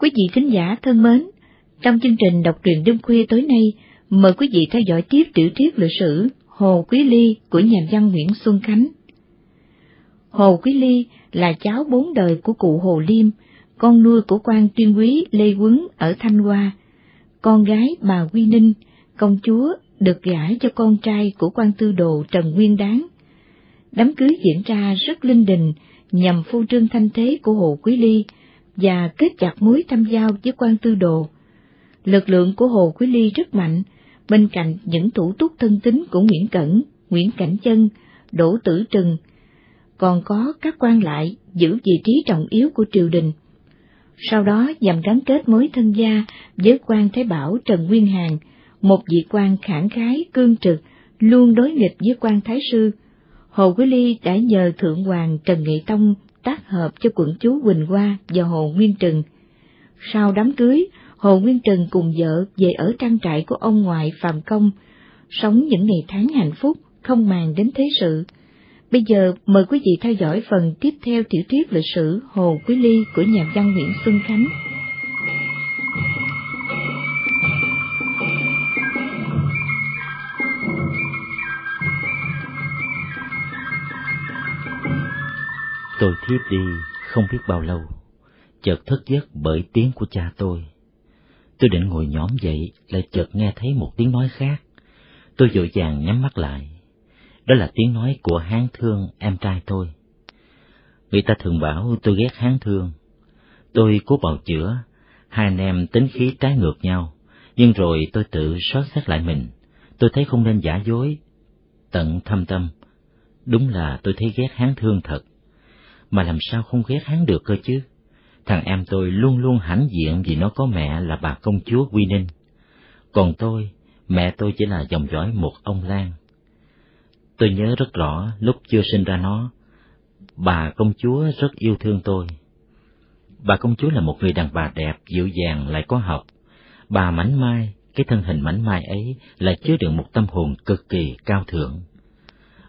Quý vị thính giả thân mến, trong chương trình đọc truyện đêm khuya tối nay, mời quý vị theo dõi tiếp tiểu thuyết lịch sử Hồ Quý Ly của nhà văn Nguyễn Xuân Khánh. Hồ Quý Ly là cháu bốn đời của cụ Hồ Liêm, con nuôi của quan tuyên quý Lê Quấn ở Thanh Hoa, con gái bà Quy Ninh, công chúa được gả cho con trai của quan tư đồ Trần Nguyên Đáng. Đám cưới diễn ra rất linh đình nhằm phô trương thanh thế của Hồ Quý Ly và kết chặt mối tham giao với quan tư đồ. Lực lượng của Hồ Quý Ly rất mạnh, bên cạnh những thủ túc thân tín của Nguyễn Cẩn, Nguyễn Cảnh Chân, Đỗ Tử Trừng, còn có các quan lại giữ vị trí trọng yếu của triều đình. Sau đó nhằm gắn kết mối thân gia với quan Thái Bảo Trần Nguyên Hàn, một vị quan khẳng khái, cương trực, luôn đối nghịch với quan Thái Sư. Hồ Quý Ly đã nhờ Thượng Hoàng Trần Nghị Tông tác hợp cho quận chúa Quỳnh Hoa và Hồ Nguyên Trừng. Sau đám cưới, Hồ Nguyên Trừng cùng vợ về ở trang trại của ông ngoại Phạm Công, sống những ngày tháng hạnh phúc, không màng đến thế sự. Bây giờ mời quý vị theo dõi phần tiếp theo tiểu thuyết lịch sử Hồ Quý Ly của nhà văn Nguyễn Xuân Khánh. Tôi thiếp đi không biết bao lâu, chợt thức giấc bởi tiếng của cha tôi. Tôi định ngồi nhóm dậy, lại chợt nghe thấy một tiếng nói khác. Tôi vội vàng nhắm mắt lại. Đó là tiếng nói của Hán Thương, em trai tôi. Người ta thường bảo tôi ghét Hán Thương. Tôi cố bào chữa, hai anh em tính khí trái ngược nhau, nhưng rồi tôi tự xót xét lại mình. Tôi thấy không nên giả dối, tận thâm tâm. Đúng là tôi thấy ghét Hán Thương thật mà làm sao không ghét hắn được cơ chứ. Thằng em tôi luôn luôn hãnh diện vì nó có mẹ là bà công chúa Quy Ninh. Còn tôi, mẹ tôi chỉ là dòng dõi một ông Lan. Tôi nhớ rất rõ lúc chưa sinh ra nó, bà công chúa rất yêu thương tôi. Bà công chúa là một người đàn bà đẹp, dịu dàng lại có học. Bà mảnh mai, cái thân hình mảnh mai ấy là chứa đựng một tâm hồn cực kỳ cao thượng.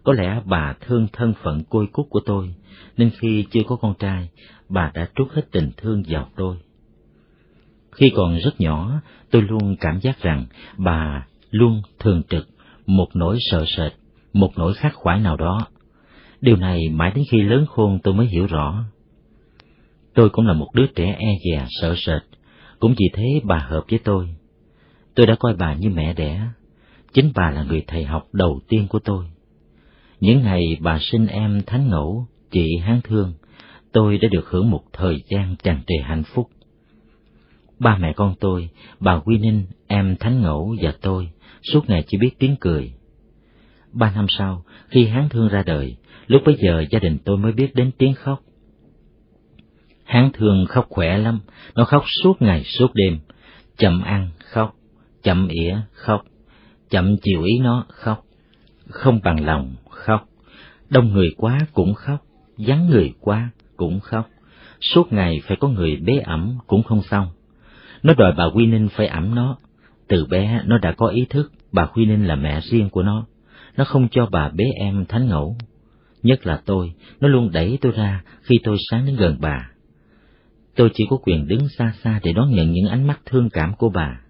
Có lẽ bà thương thân phận côi cút của tôi, nên khi chưa có con trai, bà đã trút hết tình thương vào tôi. Khi còn rất nhỏ, tôi luôn cảm giác rằng bà luôn thường trực, một nỗi sợ sệt, một nỗi khắc khoải nào đó. Điều này mãi đến khi lớn khôn tôi mới hiểu rõ. Tôi cũng là một đứa trẻ e dè, sợ sệt, cũng vì thế bà hợp với tôi. Tôi đã coi bà như mẹ đẻ, chính bà là người thầy học đầu tiên của tôi. Những ngày bà sinh em Thánh Ngẫu, chị Hán Thương, tôi đã được hưởng một thời gian tràn trề hạnh phúc. Ba mẹ con tôi, bà Quy Ninh, em Thánh Ngẫu và tôi, suốt ngày chỉ biết tiếng cười. Ba năm sau, khi Hán Thương ra đời, lúc bấy giờ gia đình tôi mới biết đến tiếng khóc. Hán Thương khóc khỏe lắm, nó khóc suốt ngày suốt đêm, chậm ăn khóc, chậm ỉa khóc, chậm chiều ý nó khóc, không bằng lòng khóc, đông người quá cũng khóc, dáng người qua cũng khóc, suốt ngày phải có người bế ẩm cũng không xong. Nó đòi bà Quy Ninh phải ẩm nó, từ bé nó đã có ý thức bà Quy Ninh là mẹ riêng của nó, nó không cho bà bế em thánh ngẫu. Nhất là tôi, nó luôn đẩy tôi ra khi tôi sáng đến gần bà. Tôi chỉ có quyền đứng xa xa để đón nhận những ánh mắt thương cảm của bà.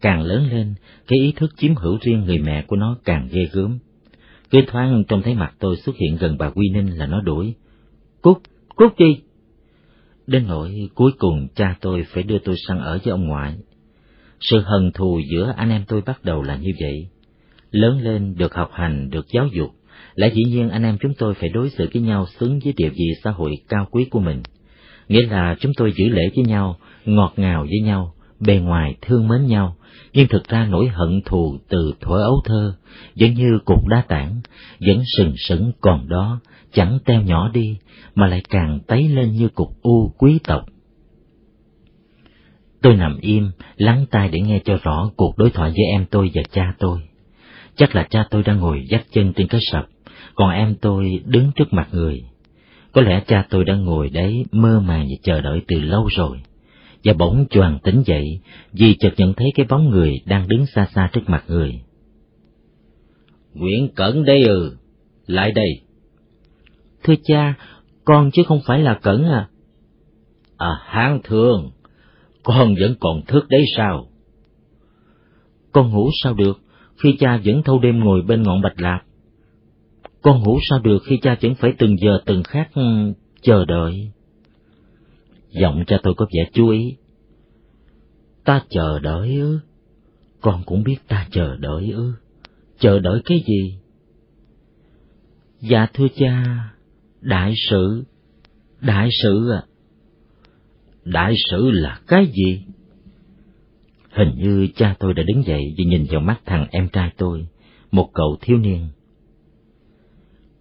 Càng lớn lên, cái ý thức chiếm hữu riêng người mẹ của nó càng ghê gớm. Cái thoáng trông thấy mặt tôi xuất hiện gần bà Quy Ninh là nó đuổi. Cút, cút chi? Đến nỗi cuối cùng cha tôi phải đưa tôi sang ở với ông ngoại. Sự hận thù giữa anh em tôi bắt đầu là như vậy. Lớn lên được học hành, được giáo dục, lẽ dĩ nhiên anh em chúng tôi phải đối xử với nhau xứng với địa vị xã hội cao quý của mình. Nghĩa là chúng tôi giữ lễ với nhau, ngọt ngào với nhau, bề ngoài thương mến nhau, nhưng thực ra nỗi hận thù từ thuở ấu thơ, vẫn như cục đá tảng, vẫn sừng sững còn đó, chẳng teo nhỏ đi, mà lại càng tấy lên như cục u quý tộc. Tôi nằm im, lắng tai để nghe cho rõ cuộc đối thoại giữa em tôi và cha tôi. Chắc là cha tôi đang ngồi dắt chân trên cái sập, còn em tôi đứng trước mặt người. Có lẽ cha tôi đang ngồi đấy mơ màng và chờ đợi từ lâu rồi và bỗng choàng tỉnh dậy vì chợt nhận thấy cái bóng người đang đứng xa xa trước mặt người. Nguyễn Cẩn đây ừ, lại đây. Thưa cha, con chứ không phải là Cẩn à. À, hán thường, con vẫn còn thức đấy sao? Con ngủ sao được, khi cha vẫn thâu đêm ngồi bên ngọn bạch lạp. Con ngủ sao được khi cha vẫn phải từng giờ từng khắc ừ, chờ đợi. Giọng cha tôi có vẻ chú ý. Ta chờ đợi ư? Con cũng biết ta chờ đợi ư? Chờ đợi cái gì? Dạ thưa cha, đại sự, đại sự à. Đại sự là cái gì? Hình như cha tôi đã đứng dậy và nhìn vào mắt thằng em trai tôi, một cậu thiếu niên.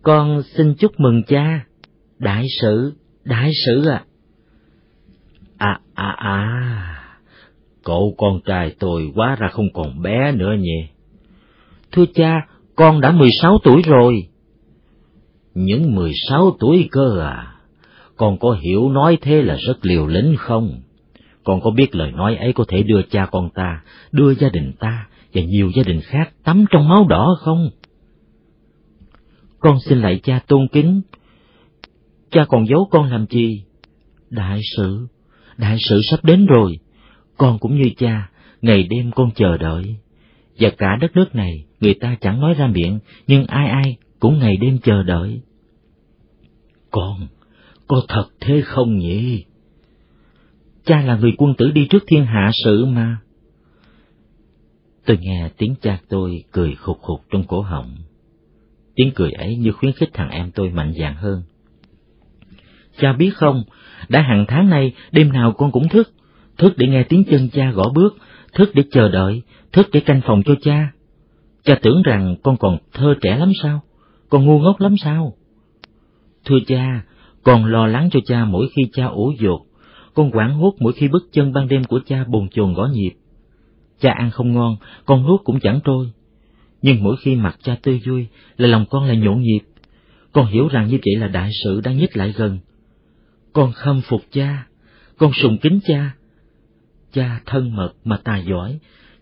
Con xin chúc mừng cha, đại sự, đại sự à. À, à, à, cậu con trai tôi quá ra không còn bé nữa nhỉ? Thưa cha, con đã mười sáu tuổi rồi. Những mười sáu tuổi cơ à? Con có hiểu nói thế là rất liều lĩnh không? Con có biết lời nói ấy có thể đưa cha con ta, đưa gia đình ta và nhiều gia đình khác tắm trong máu đỏ không? Con xin lại cha tôn kính. Cha còn giấu con làm gì? Đại sự, đại sự sắp đến rồi. Con cũng như cha, ngày đêm con chờ đợi. Và cả đất nước này, người ta chẳng nói ra miệng, nhưng ai ai cũng ngày đêm chờ đợi. Con, có thật thế không nhỉ? Cha là người quân tử đi trước thiên hạ sự mà. Tôi nghe tiếng cha tôi cười khục khục trong cổ họng. Tiếng cười ấy như khuyến khích thằng em tôi mạnh dạn hơn. Cha biết không, đã hàng tháng nay đêm nào con cũng thức, thức để nghe tiếng chân cha gõ bước, thức để chờ đợi, thức để canh phòng cho cha. Cha tưởng rằng con còn thơ trẻ lắm sao? Con ngu ngốc lắm sao? Thưa cha, con lo lắng cho cha mỗi khi cha ủ dột, con quảng hốt mỗi khi bước chân ban đêm của cha bồn chồn gõ nhịp. Cha ăn không ngon, con nuốt cũng chẳng trôi. Nhưng mỗi khi mặt cha tươi vui, là lòng con lại nhộn nhịp. Con hiểu rằng như vậy là đại sự đang nhích lại gần. Con khâm phục cha, con sùng kính cha. Cha thân mật mà tài giỏi,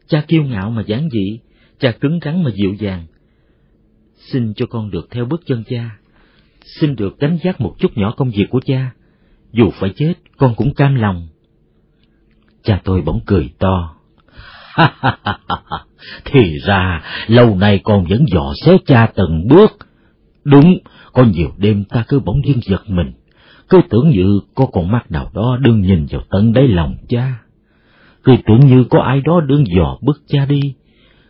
cha kiêu ngạo mà giản dị, cha cứng rắn mà dịu dàng. Xin cho con được theo bước chân cha, xin được đánh giác một chút nhỏ công việc của cha, dù phải chết con cũng cam lòng. Cha tôi bỗng cười to. Thì ra, lâu nay con vẫn dò xéo cha từng bước. Đúng, có nhiều đêm ta cứ bỗng dưng giật mình, cứ tưởng như có con mắt nào đó đương nhìn vào tận đáy lòng cha. Cứ tưởng như có ai đó đương dò bước cha đi,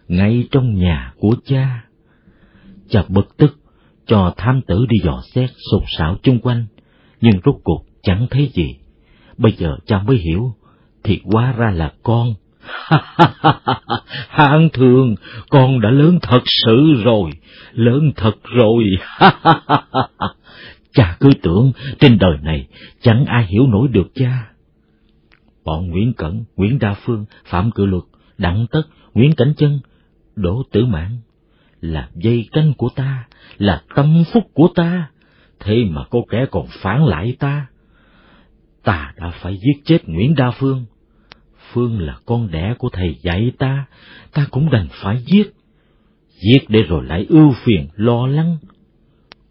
ngay trong nhà của cha. Cha bực tức, cho tham tử đi dò xét sụt sạo chung quanh, nhưng rốt cuộc chẳng thấy gì. Bây giờ cha mới hiểu, thì quá ra là con. Hạng thường, con đã lớn thật sự rồi, lớn thật rồi. cha cứ tưởng trên đời này chẳng ai hiểu nổi được cha. Bọn Nguyễn Cẩn, Nguyễn Đa Phương, Phạm Cự Luật, Đặng Tất, Nguyễn Cảnh Chân, Đỗ Tử Mãn là dây canh của ta, là tâm phúc của ta, thế mà có kẻ còn phản lại ta. Ta đã phải giết chết Nguyễn Đa Phương. Phương là con đẻ của thầy dạy ta, ta cũng đành phải giết. Giết để rồi lại ưu phiền, lo lắng.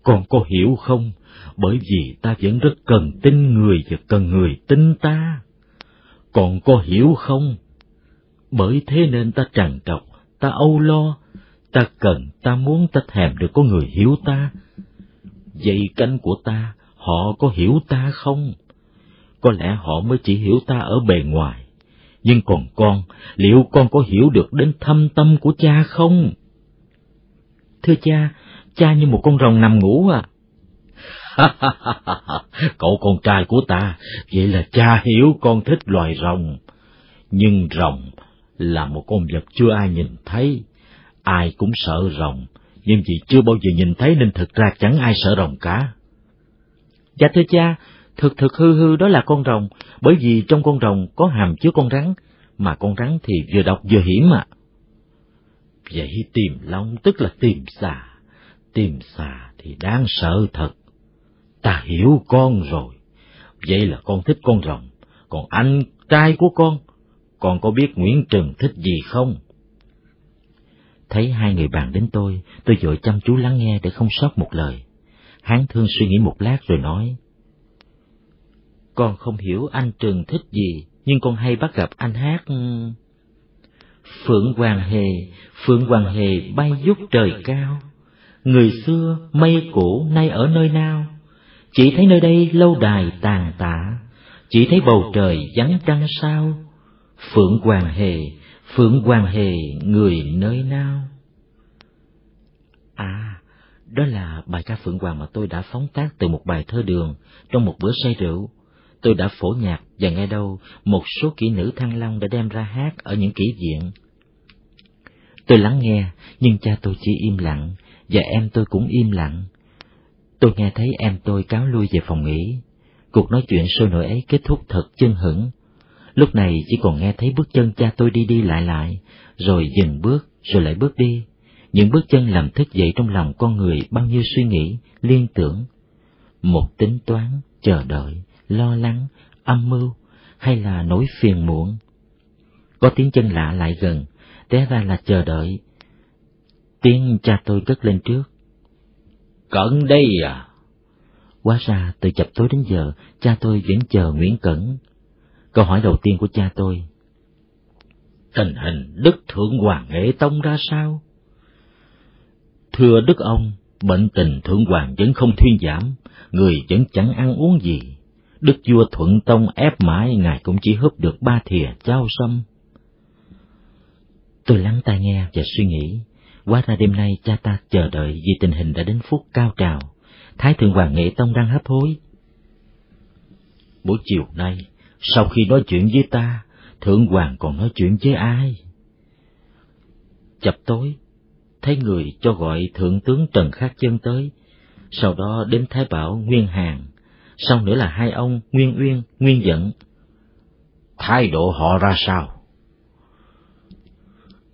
Con có hiểu không? Bởi vì ta vẫn rất cần tin người và cần người tin ta. còn có hiểu không? Bởi thế nên ta trằn trọc, ta âu lo, ta cần, ta muốn, ta thèm được có người hiểu ta. Dây cánh của ta, họ có hiểu ta không? Có lẽ họ mới chỉ hiểu ta ở bề ngoài. Nhưng còn con, liệu con có hiểu được đến thâm tâm của cha không? Thưa cha, cha như một con rồng nằm ngủ à. Cậu con trai của ta, vậy là cha hiểu con thích loài rồng. Nhưng rồng là một con vật chưa ai nhìn thấy. Ai cũng sợ rồng, nhưng vì chưa bao giờ nhìn thấy nên thực ra chẳng ai sợ rồng cả. Dạ thưa cha, thực thực hư hư đó là con rồng, bởi vì trong con rồng có hàm chứa con rắn, mà con rắn thì vừa độc vừa hiểm ạ. À. Vậy tìm long tức là tìm xà, tìm xà thì đáng sợ thật. Ta hiểu con rồi, vậy là con thích con rồng, còn anh trai của con, con có biết Nguyễn Trừng thích gì không? Thấy hai người bạn đến tôi, tôi vội chăm chú lắng nghe để không sót một lời. Hán thương suy nghĩ một lát rồi nói. Con không hiểu anh Trừng thích gì, nhưng con hay bắt gặp anh hát... Ừ, Phượng Hoàng Hề, Phượng Hoàng Hề bay vút trời cao. Người xưa mây cũ nay ở nơi nào? Chỉ thấy nơi đây lâu đài tàn tạ, chỉ thấy bầu trời vắng trăng sao. Phượng Hoàng Hề, Phượng Hoàng Hề người nơi nào? À, đó là bài ca Phượng Hoàng mà tôi đã phóng tác từ một bài thơ đường trong một bữa say rượu. Tôi đã phổ nhạc và nghe đâu một số kỹ nữ Thăng Long đã đem ra hát ở những kỷ viện. Tôi lắng nghe, nhưng cha tôi chỉ im lặng, và em tôi cũng im lặng. Tôi nghe thấy em tôi cáo lui về phòng nghỉ. Cuộc nói chuyện sôi nổi ấy kết thúc thật chân hững. Lúc này chỉ còn nghe thấy bước chân cha tôi đi đi lại lại, rồi dừng bước, rồi lại bước đi. Những bước chân làm thức dậy trong lòng con người bao nhiêu suy nghĩ, liên tưởng. Một tính toán, chờ đợi, lo lắng, âm mưu, hay là nỗi phiền muộn. Có tiếng chân lạ lại gần, té ra là chờ đợi. Tiếng cha tôi cất lên trước. Cẩn đây à? Hóa ra từ chập tối đến giờ, cha tôi vẫn chờ Nguyễn Cẩn. Câu hỏi đầu tiên của cha tôi. Tình hình Đức Thượng Hoàng Nghệ Tông ra sao? Thưa Đức ông, bệnh tình Thượng Hoàng vẫn không thuyên giảm, người vẫn chẳng ăn uống gì. Đức vua Thuận Tông ép mãi, ngài cũng chỉ húp được ba thìa chao sâm. Tôi lắng tai nghe và suy nghĩ, qua ra đêm nay cha ta chờ đợi vì tình hình đã đến phút cao trào. Thái thượng hoàng nghệ tông đang hấp hối. Buổi chiều nay, sau khi nói chuyện với ta, thượng hoàng còn nói chuyện với ai? Chập tối, thấy người cho gọi thượng tướng Trần Khắc Chân tới, sau đó đến Thái Bảo Nguyên Hàng, sau nữa là hai ông Nguyên Uyên, Nguyên Dẫn. Thái độ họ ra sao?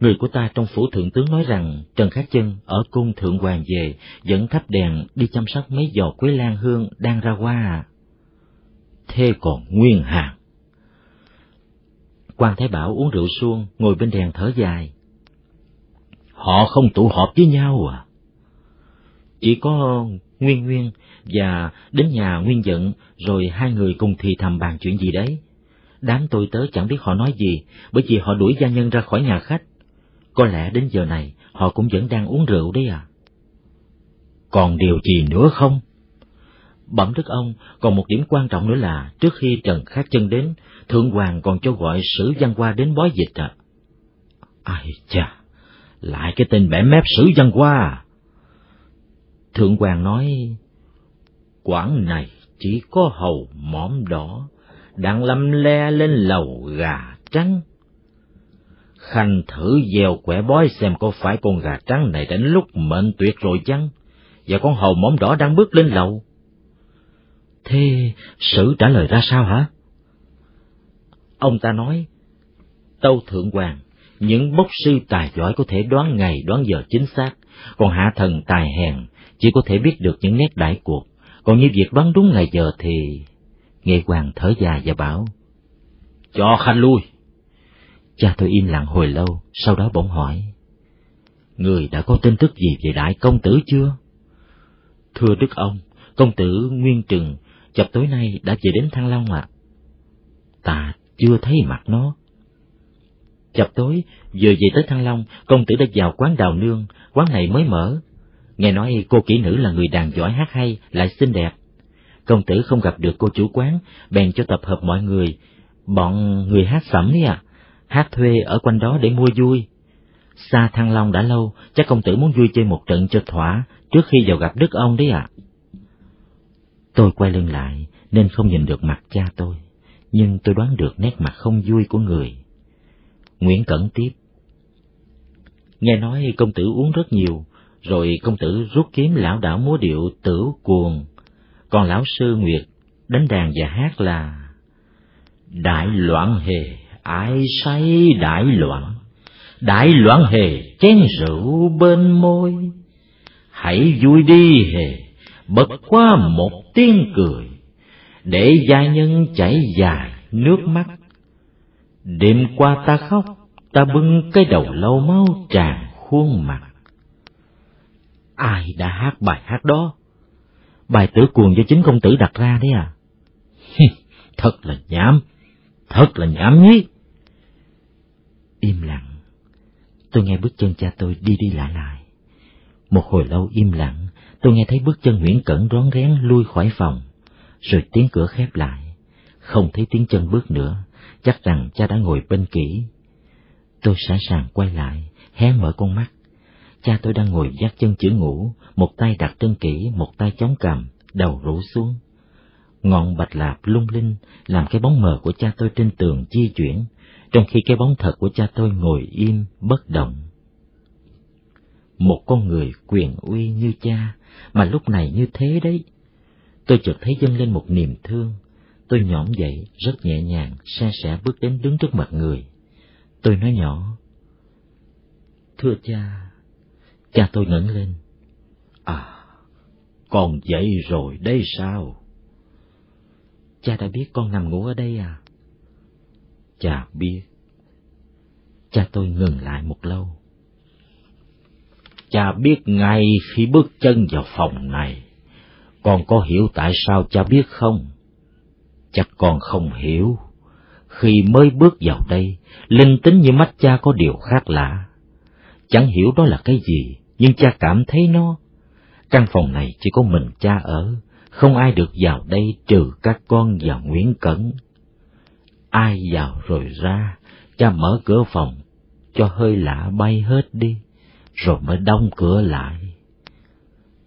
Người của ta trong phủ thượng tướng nói rằng Trần khát Chân ở cung thượng hoàng về, dẫn thắp đèn đi chăm sóc mấy giò quế lan hương đang ra hoa à. Thế còn Nguyên Hàng? quan Thái Bảo uống rượu suông, ngồi bên đèn thở dài. Họ không tụ họp với nhau à? Chỉ có Nguyên Nguyên và đến nhà Nguyên Dận, rồi hai người cùng thì thầm bàn chuyện gì đấy. Đám tôi tớ chẳng biết họ nói gì, bởi vì họ đuổi gia nhân ra khỏi nhà khách. Có lẽ đến giờ này họ cũng vẫn đang uống rượu đấy à? Còn điều gì nữa không? Bẩm đức ông, còn một điểm quan trọng nữa là trước khi Trần Khát Chân đến, Thượng Hoàng còn cho gọi Sử Văn Hoa đến bói dịch à? Ai chà, lại cái tên bẻ mép Sử Văn Hoa à? Thượng Hoàng nói, Quảng này chỉ có hầu mỏm đỏ, đang lâm le lên lầu gà trắng Khanh thử gieo quẻ bói xem có phải con gà trắng này đến lúc mệnh tuyệt rồi chăng? Và con hầu móng đỏ đang bước lên lầu. Thế sử trả lời ra sao hả? Ông ta nói, Tâu Thượng Hoàng, những bốc sư tài giỏi có thể đoán ngày đoán giờ chính xác, còn hạ thần tài hèn chỉ có thể biết được những nét đại cuộc, còn như việc đoán đúng ngày giờ thì... Nghệ Hoàng thở dài và bảo, Cho Khanh lui. Cha tôi im lặng hồi lâu, sau đó bỗng hỏi. Người đã có tin tức gì về đại công tử chưa? Thưa Đức ông, công tử Nguyên Trừng, chập tối nay đã về đến Thăng Long ạ. À? Ta chưa thấy mặt nó. Chập tối, vừa về tới Thăng Long, công tử đã vào quán đào nương, quán này mới mở. Nghe nói cô kỹ nữ là người đàn giỏi hát hay, lại xinh đẹp. Công tử không gặp được cô chủ quán, bèn cho tập hợp mọi người, bọn người hát sẩm ấy ạ. À hát thuê ở quanh đó để mua vui. Xa Thăng Long đã lâu, chắc công tử muốn vui chơi một trận cho thỏa trước khi vào gặp đức ông đấy ạ. Tôi quay lưng lại nên không nhìn được mặt cha tôi, nhưng tôi đoán được nét mặt không vui của người. Nguyễn Cẩn tiếp. Nghe nói công tử uống rất nhiều, rồi công tử rút kiếm lão đảo múa điệu tử cuồng, còn lão sư Nguyệt đánh đàn và hát là Đại loạn hề ai say đại loạn đại loạn hề chén rượu bên môi. Hãy vui đi hề bật qua một tiếng cười, để gia nhân chảy dài nước mắt. Đêm qua ta khóc, ta bưng cái đầu lâu máu tràn khuôn mặt. Ai đã hát bài hát đó? Bài tử cuồng do chính công tử đặt ra đấy à. Thật là nhảm, thật là nhảm nhí. Im lặng, tôi nghe bước chân cha tôi đi đi lại lại. Một hồi lâu im lặng, tôi nghe thấy bước chân Nguyễn Cẩn rón rén lui khỏi phòng, rồi tiếng cửa khép lại. Không thấy tiếng chân bước nữa, chắc rằng cha đã ngồi bên kỹ. Tôi sẵn sàng quay lại, hé mở con mắt. Cha tôi đang ngồi dắt chân chữ ngủ, một tay đặt trên kỹ, một tay chống cằm, đầu rũ xuống. Ngọn bạch lạp lung linh làm cái bóng mờ của cha tôi trên tường di chuyển, trong khi cái bóng thật của cha tôi ngồi im, bất động. Một con người quyền uy như cha, mà lúc này như thế đấy. Tôi chợt thấy dâng lên một niềm thương. Tôi nhõm dậy, rất nhẹ nhàng, xe sẻ bước đến đứng trước mặt người. Tôi nói nhỏ, Thưa cha, cha tôi ngẩng lên. À, con dậy rồi đây sao? Cha đã biết con nằm ngủ ở đây à? Cha biết. Cha tôi ngừng lại một lâu. Cha biết ngay khi bước chân vào phòng này. Con có hiểu tại sao cha biết không? Chắc con không hiểu. Khi mới bước vào đây, linh tính như mắt cha có điều khác lạ. Chẳng hiểu đó là cái gì, nhưng cha cảm thấy nó. Căn phòng này chỉ có mình cha ở, không ai được vào đây trừ các con và Nguyễn Cẩn. Ai vào rồi ra, cha mở cửa phòng, cho hơi lạ bay hết đi, rồi mới đóng cửa lại.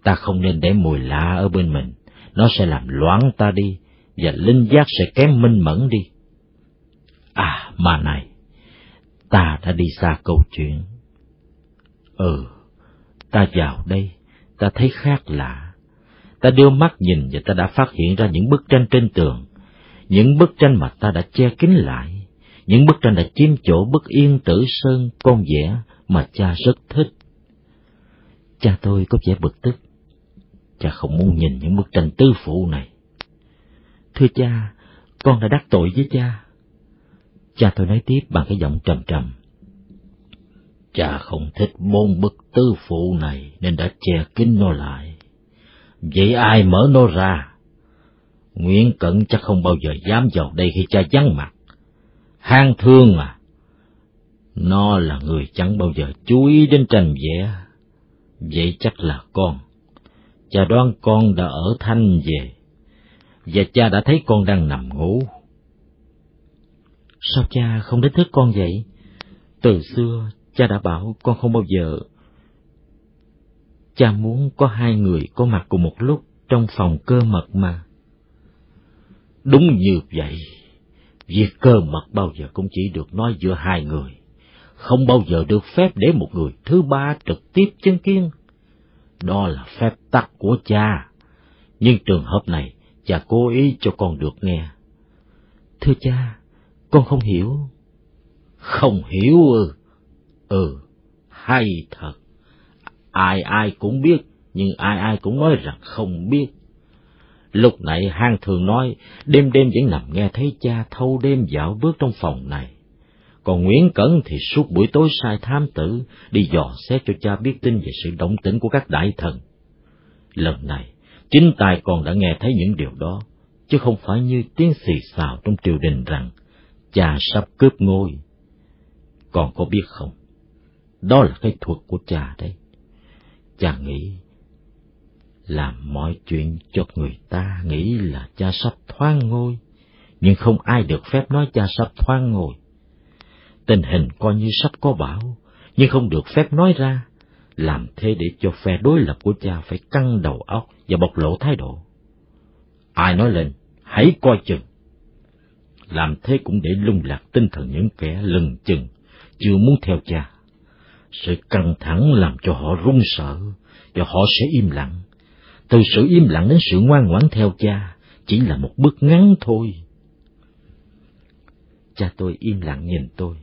Ta không nên để mùi lạ ở bên mình, nó sẽ làm loãng ta đi, và linh giác sẽ kém minh mẫn đi. À, mà này, ta đã đi xa câu chuyện. Ừ, ta vào đây, ta thấy khác lạ. Ta đưa mắt nhìn và ta đã phát hiện ra những bức tranh trên tường, những bức tranh mà ta đã che kín lại, những bức tranh đã chiếm chỗ bức yên tử sơn con vẽ mà cha rất thích. Cha tôi có vẻ bực tức. Cha không muốn nhìn những bức tranh tư phụ này. Thưa cha, con đã đắc tội với cha. Cha tôi nói tiếp bằng cái giọng trầm trầm. Cha không thích môn bức tư phụ này nên đã che kín nó lại. Vậy ai mở nó ra? Nguyễn Cận chắc không bao giờ dám vào đây khi cha vắng mặt. Hang thương à? Nó là người chẳng bao giờ chú ý đến tranh vẽ. Vậy chắc là con. Cha đoán con đã ở thanh về. Và cha đã thấy con đang nằm ngủ. Sao cha không đánh thức con vậy? Từ xưa cha đã bảo con không bao giờ. Cha muốn có hai người có mặt cùng một lúc trong phòng cơ mật mà. Đúng như vậy, việc cơ mật bao giờ cũng chỉ được nói giữa hai người, không bao giờ được phép để một người thứ ba trực tiếp chứng kiến. Đó là phép tắc của cha, nhưng trường hợp này cha cố ý cho con được nghe. Thưa cha, con không hiểu. Không hiểu ư? Ừ, hay thật. Ai ai cũng biết, nhưng ai ai cũng nói rằng không biết. Lúc nãy hang thường nói, đêm đêm vẫn nằm nghe thấy cha thâu đêm dạo bước trong phòng này. Còn Nguyễn Cẩn thì suốt buổi tối sai tham tử, đi dò xét cho cha biết tin về sự động tĩnh của các đại thần. Lần này, chính tài còn đã nghe thấy những điều đó, chứ không phải như tiếng xì xào trong triều đình rằng cha sắp cướp ngôi. còn có biết không? Đó là cái thuật của cha đấy. Cha nghĩ làm mọi chuyện cho người ta nghĩ là cha sắp thoáng ngôi, nhưng không ai được phép nói cha sắp thoáng ngôi. Tình hình coi như sắp có bão, nhưng không được phép nói ra, làm thế để cho phe đối lập của cha phải căng đầu óc và bộc lộ thái độ. Ai nói lên, hãy coi chừng. Làm thế cũng để lung lạc tinh thần những kẻ lừng chừng, chưa muốn theo cha. Sự căng thẳng làm cho họ run sợ, và họ sẽ im lặng từ sự im lặng đến sự ngoan ngoãn theo cha chỉ là một bước ngắn thôi. Cha tôi im lặng nhìn tôi,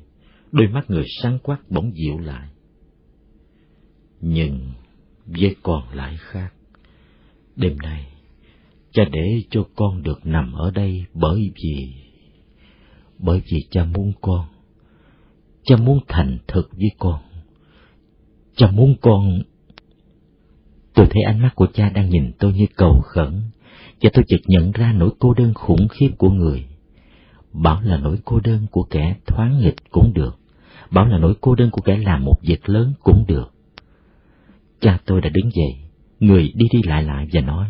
đôi mắt người sáng quắc bỗng dịu lại. Nhưng với con lại khác. Đêm nay, cha để cho con được nằm ở đây bởi vì... Bởi vì cha muốn con. Cha muốn thành thực với con. Cha muốn con Tôi thấy ánh mắt của cha đang nhìn tôi như cầu khẩn, và tôi chợt nhận ra nỗi cô đơn khủng khiếp của người. Bảo là nỗi cô đơn của kẻ thoáng nghịch cũng được, bảo là nỗi cô đơn của kẻ làm một việc lớn cũng được. Cha tôi đã đứng dậy, người đi đi lại lại và nói.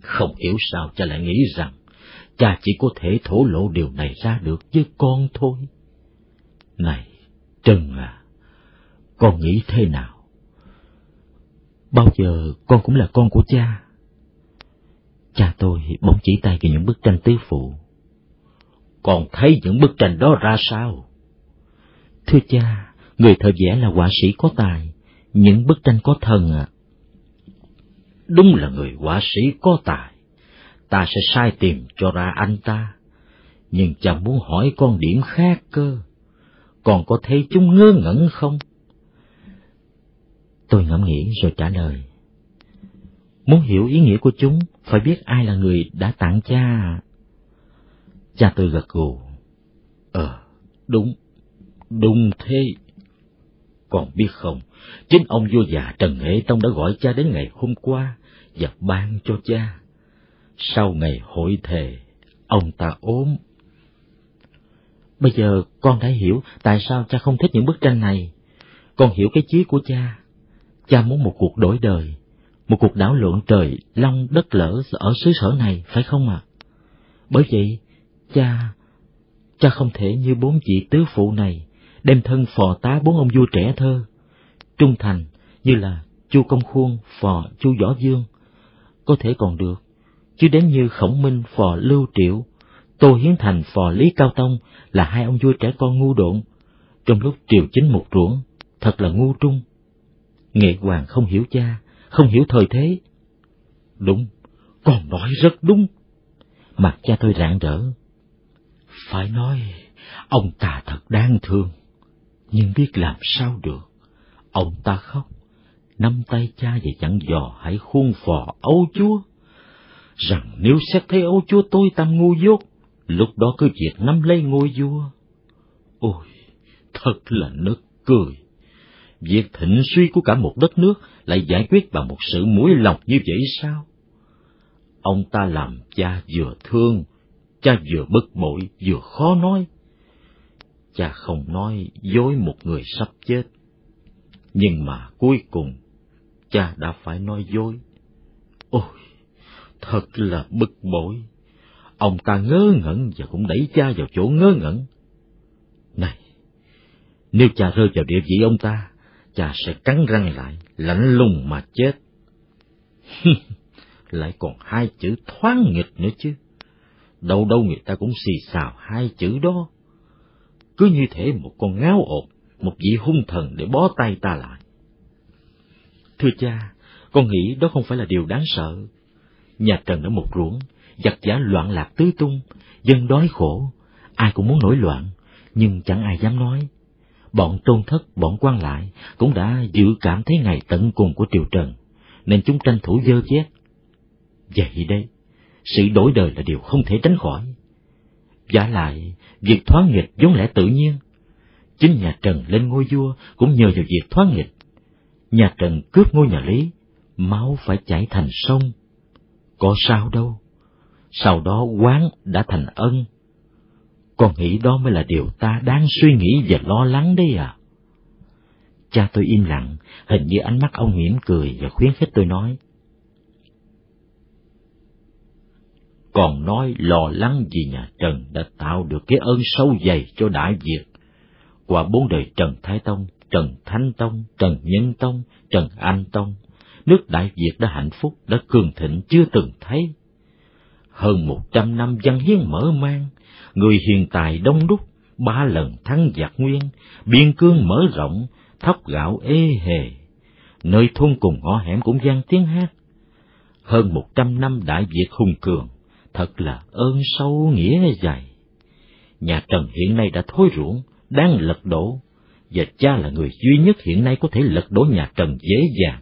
Không hiểu sao cha lại nghĩ rằng cha chỉ có thể thổ lộ điều này ra được với con thôi. Này, Trần à, con nghĩ thế nào? Bao giờ con cũng là con của cha. Cha tôi bỗng chỉ tay về những bức tranh tứ phụ. Còn thấy những bức tranh đó ra sao? Thưa cha, người thợ vẽ là họa sĩ có tài, những bức tranh có thần ạ. À. Đúng là người họa sĩ có tài, ta sẽ sai tìm cho ra anh ta. Nhưng cha muốn hỏi con điểm khác cơ, còn có thấy chúng ngơ ngẩn không? Tôi ngẫm nghĩ rồi trả lời. Muốn hiểu ý nghĩa của chúng, phải biết ai là người đã tặng cha. Cha tôi gật gù. Ờ, đúng, đúng thế. Còn biết không, chính ông vua già Trần Hệ Tông đã gọi cha đến ngày hôm qua và ban cho cha. Sau ngày hội thề, ông ta ốm. Bây giờ con đã hiểu tại sao cha không thích những bức tranh này. Con hiểu cái chí của cha. Cha muốn một cuộc đổi đời, một cuộc đảo lộn trời long đất lở ở xứ sở này, phải không ạ? À? Bởi vậy, cha, cha không thể như bốn vị tứ phụ này, đem thân phò tá bốn ông vua trẻ thơ, trung thành như là chu công khuôn phò chu võ dương, có thể còn được, chứ đến như khổng minh phò lưu triệu, tô hiến thành phò lý cao tông là hai ông vua trẻ con ngu độn, trong lúc triều chính một ruộng, thật là ngu trung. Nghệ hoàng không hiểu cha, không hiểu thời thế. Đúng, con nói rất đúng. Mặt cha tôi rạng rỡ. Phải nói, ông ta thật đáng thương, nhưng biết làm sao được. Ông ta khóc, nắm tay cha và chẳng dò hãy khuôn phò âu chúa. Rằng nếu xét thấy âu chúa tôi tâm ngu dốt, lúc đó cứ việc nắm lấy ngôi vua. Ôi, thật là nực cười. Việc thịnh suy của cả một đất nước lại giải quyết bằng một sự mũi lòng như vậy sao? Ông ta làm cha vừa thương, cha vừa bực bội, vừa khó nói. Cha không nói dối một người sắp chết, nhưng mà cuối cùng cha đã phải nói dối. Ôi, thật là bực bội. Ông ta ngớ ngẩn và cũng đẩy cha vào chỗ ngớ ngẩn. Này, nếu cha rơi vào địa vị ông ta, cha sẽ cắn răng lại, lạnh lùng mà chết. lại còn hai chữ thoáng nghịch nữa chứ. Đâu đâu người ta cũng xì xào hai chữ đó. Cứ như thể một con ngáo ột, một vị hung thần để bó tay ta lại. Thưa cha, con nghĩ đó không phải là điều đáng sợ. Nhà Trần ở một ruộng, giặc giả loạn lạc tứ tung, dân đói khổ, ai cũng muốn nổi loạn, nhưng chẳng ai dám nói. Bọn tôn thất, bọn quan lại cũng đã dự cảm thấy ngày tận cùng của triều Trần, nên chúng tranh thủ dơ chét. Vậy đây, sự đổi đời là điều không thể tránh khỏi. Giả lại, việc thoáng nghịch vốn lẽ tự nhiên. Chính nhà Trần lên ngôi vua cũng nhờ vào việc thoáng nghịch. Nhà Trần cướp ngôi nhà Lý, máu phải chảy thành sông. Có sao đâu. Sau đó quán đã thành ân. Con nghĩ đó mới là điều ta đang suy nghĩ và lo lắng đấy à. Cha tôi im lặng, hình như ánh mắt ông mỉm cười và khuyến khích tôi nói. còn nói lo lắng vì nhà Trần đã tạo được cái ơn sâu dày cho Đại Việt. Qua bốn đời Trần Thái Tông, Trần Thánh Tông, Trần Nhân Tông, Trần Anh Tông, nước Đại Việt đã hạnh phúc, đã cường thịnh chưa từng thấy. Hơn một trăm năm văn hiến mở mang, người hiền tài đông đúc, ba lần thắng giặc nguyên, biên cương mở rộng, thóc gạo ê hề. Nơi thôn cùng ngõ hẻm cũng vang tiếng hát. Hơn một trăm năm Đại Việt hùng cường, thật là ơn sâu nghĩa dày. Nhà Trần hiện nay đã thối ruộng, đang lật đổ, và cha là người duy nhất hiện nay có thể lật đổ nhà Trần dễ dàng.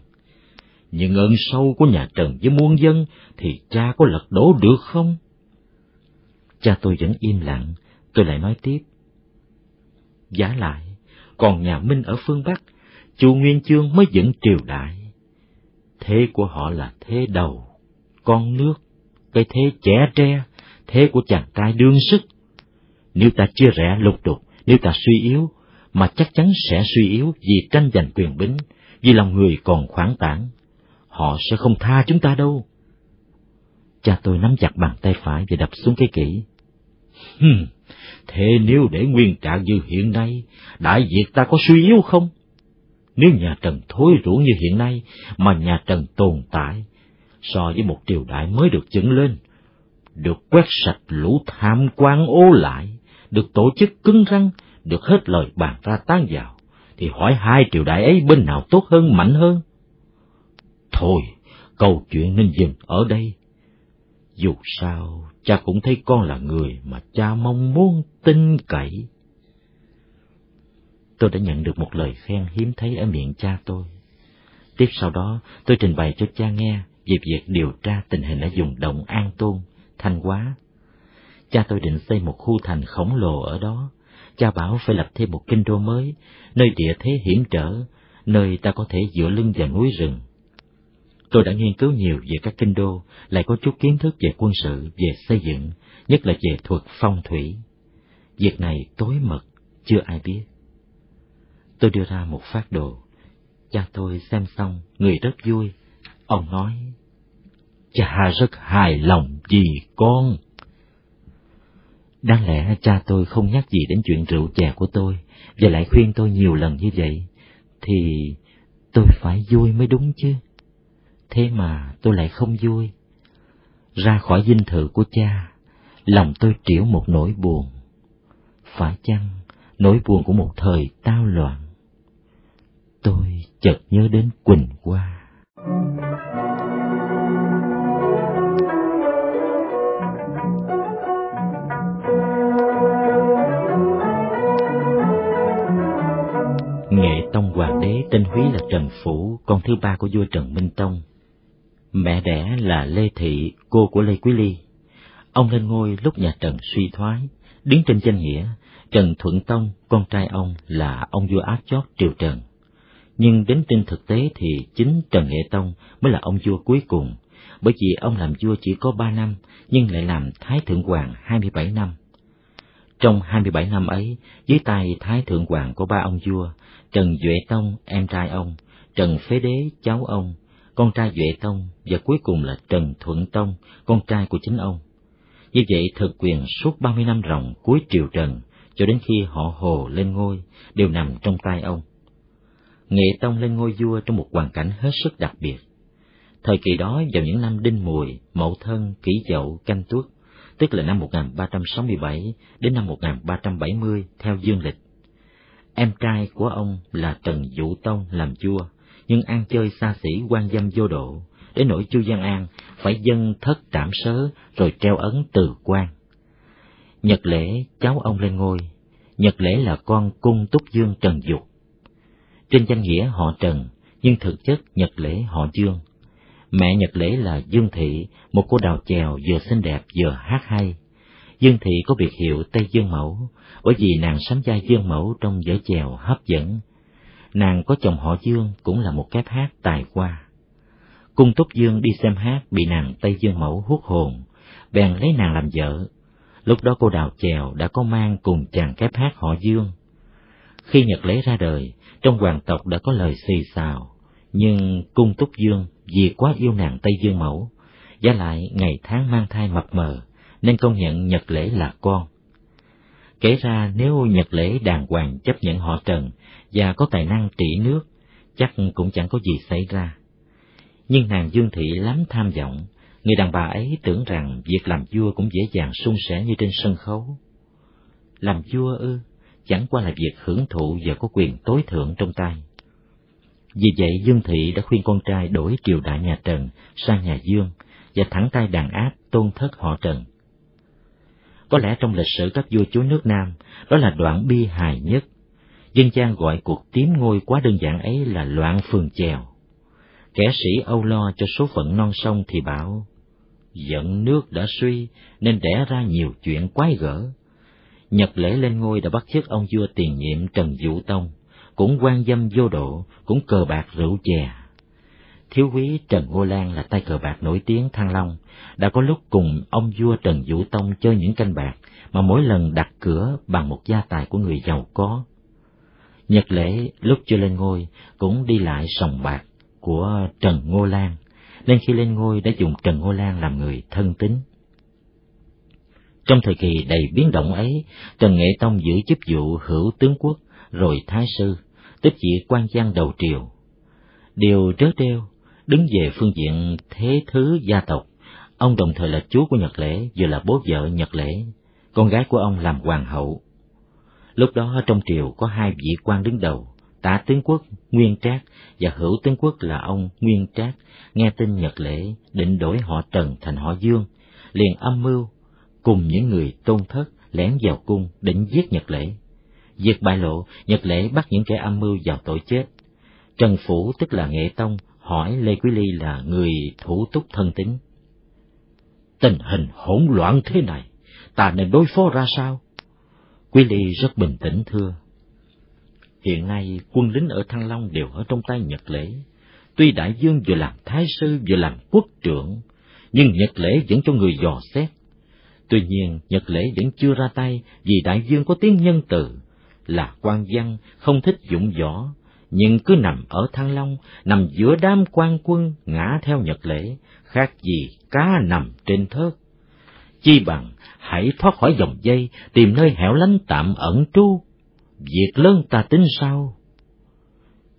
Nhưng ơn sâu của nhà Trần với muôn dân thì cha có lật đổ được không? Cha tôi vẫn im lặng, tôi lại nói tiếp. Giả lại, còn nhà Minh ở phương Bắc, chu Nguyên Chương mới dẫn triều đại. Thế của họ là thế đầu, con nước cái thế trẻ tre thế của chàng trai đương sức. Nếu ta chia rẽ lục đục, nếu ta suy yếu, mà chắc chắn sẽ suy yếu vì tranh giành quyền bính, vì lòng người còn khoáng tảng Họ sẽ không tha chúng ta đâu. Cha tôi nắm chặt bàn tay phải và đập xuống cái kỹ. Hừm, thế nếu để nguyên trạng như hiện nay, đại việt ta có suy yếu không? Nếu nhà Trần thối rũ như hiện nay, mà nhà Trần tồn tại, so với một triều đại mới được dựng lên, được quét sạch lũ tham quan ô lại, được tổ chức cứng rắn, được hết lời bàn ra tán vào, thì hỏi hai triều đại ấy bên nào tốt hơn, mạnh hơn? Thôi, câu chuyện nên dừng ở đây. Dù sao, cha cũng thấy con là người mà cha mong muốn tin cậy. Tôi đã nhận được một lời khen hiếm thấy ở miệng cha tôi. Tiếp sau đó, tôi trình bày cho cha nghe về việc điều tra tình hình ở vùng đồng An Tôn, Thanh Hóa. Cha tôi định xây một khu thành khổng lồ ở đó. Cha bảo phải lập thêm một kinh đô mới, nơi địa thế hiểm trở, nơi ta có thể dựa lưng vào núi rừng. Tôi đã nghiên cứu nhiều về các kinh đô, lại có chút kiến thức về quân sự, về xây dựng, nhất là về thuật phong thủy. Việc này tối mật, chưa ai biết. Tôi đưa ra một phát đồ. Cha tôi xem xong, người rất vui. Ông nói, cha rất hài lòng vì con. Đáng lẽ cha tôi không nhắc gì đến chuyện rượu chè của tôi, và lại khuyên tôi nhiều lần như vậy, thì tôi phải vui mới đúng chứ. Thế mà tôi lại không vui. Ra khỏi dinh thự của cha, lòng tôi triểu một nỗi buồn. Phải chăng nỗi buồn của một thời tao loạn? Tôi chợt nhớ đến Quỳnh Hoa. Nghệ Tông Hoàng đế tên Húy là Trần Phủ, con thứ ba của vua Trần Minh Tông. Mẹ đẻ là Lê Thị, cô của Lê Quý Ly. Ông lên ngôi lúc nhà Trần suy thoái, đứng trên danh nghĩa, Trần Thuận Tông, con trai ông là ông vua áp chót triều Trần. Nhưng đến trên thực tế thì chính Trần Nghệ Tông mới là ông vua cuối cùng, bởi vì ông làm vua chỉ có ba năm, nhưng lại làm Thái Thượng Hoàng hai mươi bảy năm. Trong hai mươi bảy năm ấy, dưới tay Thái Thượng Hoàng có ba ông vua, Trần Duệ Tông, em trai ông, Trần Phế Đế, cháu ông, con trai Duệ Tông và cuối cùng là Trần Thuận Tông, con trai của chính ông. Như vậy thực quyền suốt ba mươi năm ròng cuối triều Trần, cho đến khi họ Hồ lên ngôi, đều nằm trong tay ông. Nghệ Tông lên ngôi vua trong một hoàn cảnh hết sức đặc biệt. Thời kỳ đó vào những năm Đinh Mùi, Mậu Thân, Kỷ Dậu, Canh Tuất, tức là năm 1367 đến năm 1370 theo dương lịch. Em trai của ông là Trần Vũ Tông làm vua, nhưng ăn chơi xa xỉ quan dâm vô độ, đến nỗi Chu Văn An phải dâng thất trảm sớ rồi treo ấn từ quan. Nhật lễ cháu ông lên ngôi, Nhật lễ là con cung túc dương Trần Dục. Trên danh nghĩa họ Trần, nhưng thực chất Nhật lễ họ Dương. Mẹ Nhật lễ là Dương Thị, một cô đào chèo vừa xinh đẹp vừa hát hay. Dương Thị có biệt hiệu Tây Dương Mẫu, bởi vì nàng sắm vai Dương Mẫu trong vở chèo hấp dẫn. Nàng có chồng họ Dương cũng là một kép hát tài hoa. Cung Túc Dương đi xem hát bị nàng Tây Dương Mẫu hút hồn, bèn lấy nàng làm vợ. Lúc đó cô đào chèo đã có mang cùng chàng kép hát họ Dương. Khi Nhật lễ ra đời, trong hoàng tộc đã có lời xì xào, nhưng Cung Túc Dương vì quá yêu nàng Tây Dương Mẫu, giá lại ngày tháng mang thai mập mờ, nên công nhận Nhật lễ là con. Kể ra nếu Nhật lễ đàng hoàng chấp nhận họ Trần và có tài năng trị nước, chắc cũng chẳng có gì xảy ra. Nhưng nàng Dương Thị lắm tham vọng, người đàn bà ấy tưởng rằng việc làm vua cũng dễ dàng sung sẻ như trên sân khấu. Làm vua ư, chẳng qua là việc hưởng thụ và có quyền tối thượng trong tay. Vì vậy Dương Thị đã khuyên con trai đổi triều đại nhà Trần sang nhà Dương và thẳng tay đàn áp tôn thất họ Trần. Có lẽ trong lịch sử các vua chúa nước Nam, đó là đoạn bi hài nhất. Dân gian gọi cuộc tiến ngôi quá đơn giản ấy là loạn phường chèo. Kẻ sĩ âu lo cho số phận non sông thì bảo, giận nước đã suy nên đẻ ra nhiều chuyện quái gở. Nhật lễ lên ngôi đã bắt chước ông vua tiền nhiệm Trần Vũ Tông, cũng quan dâm vô độ, cũng cờ bạc rượu chè. Thiếu quý Trần Ngô Lan là tay cờ bạc nổi tiếng Thăng Long, đã có lúc cùng ông vua Trần Vũ Tông chơi những canh bạc mà mỗi lần đặt cửa bằng một gia tài của người giàu có. Nhật lễ lúc chưa lên ngôi cũng đi lại sòng bạc của Trần Ngô Lan, nên khi lên ngôi đã dùng Trần Ngô Lan làm người thân tín. Trong thời kỳ đầy biến động ấy, Trần Nghệ Tông giữ chức vụ hữu tướng quốc, rồi thái sư, tức vị quan gian đầu triều. Điều trớ trêu, đứng về phương diện thế thứ gia tộc, ông đồng thời là chúa của Nhật Lễ, vừa là bố vợ Nhật Lễ, con gái của ông làm hoàng hậu. Lúc đó trong triều có hai vị quan đứng đầu, tả tướng quốc Nguyên Trác và hữu tướng quốc là ông Nguyên Trác, nghe tin Nhật Lễ định đổi họ Trần thành họ Dương, liền âm mưu cùng những người tôn thất lén vào cung định giết Nhật Lễ. Việc bại lộ, Nhật Lễ bắt những kẻ âm mưu vào tội chết. Trần Phủ tức là Nghệ Tông hỏi Lê Quý Ly là người thủ túc thân tín. Tình hình hỗn loạn thế này, ta nên đối phó ra sao? Quý Ly rất bình tĩnh thưa. Hiện nay quân lính ở Thăng Long đều ở trong tay Nhật Lễ. Tuy Đại Dương vừa làm thái sư vừa làm quốc trưởng, nhưng Nhật Lễ vẫn cho người dò xét. Tuy nhiên Nhật Lễ vẫn chưa ra tay vì Đại Dương có tiếng nhân từ, là quan văn không thích dụng võ, nhưng cứ nằm ở Thăng Long, nằm giữa đám quan quân ngã theo Nhật Lễ, khác gì cá nằm trên thớt. Chi bằng hãy thoát khỏi dòng dây, tìm nơi hẻo lánh tạm ẩn trú. Việc lớn ta tính sau.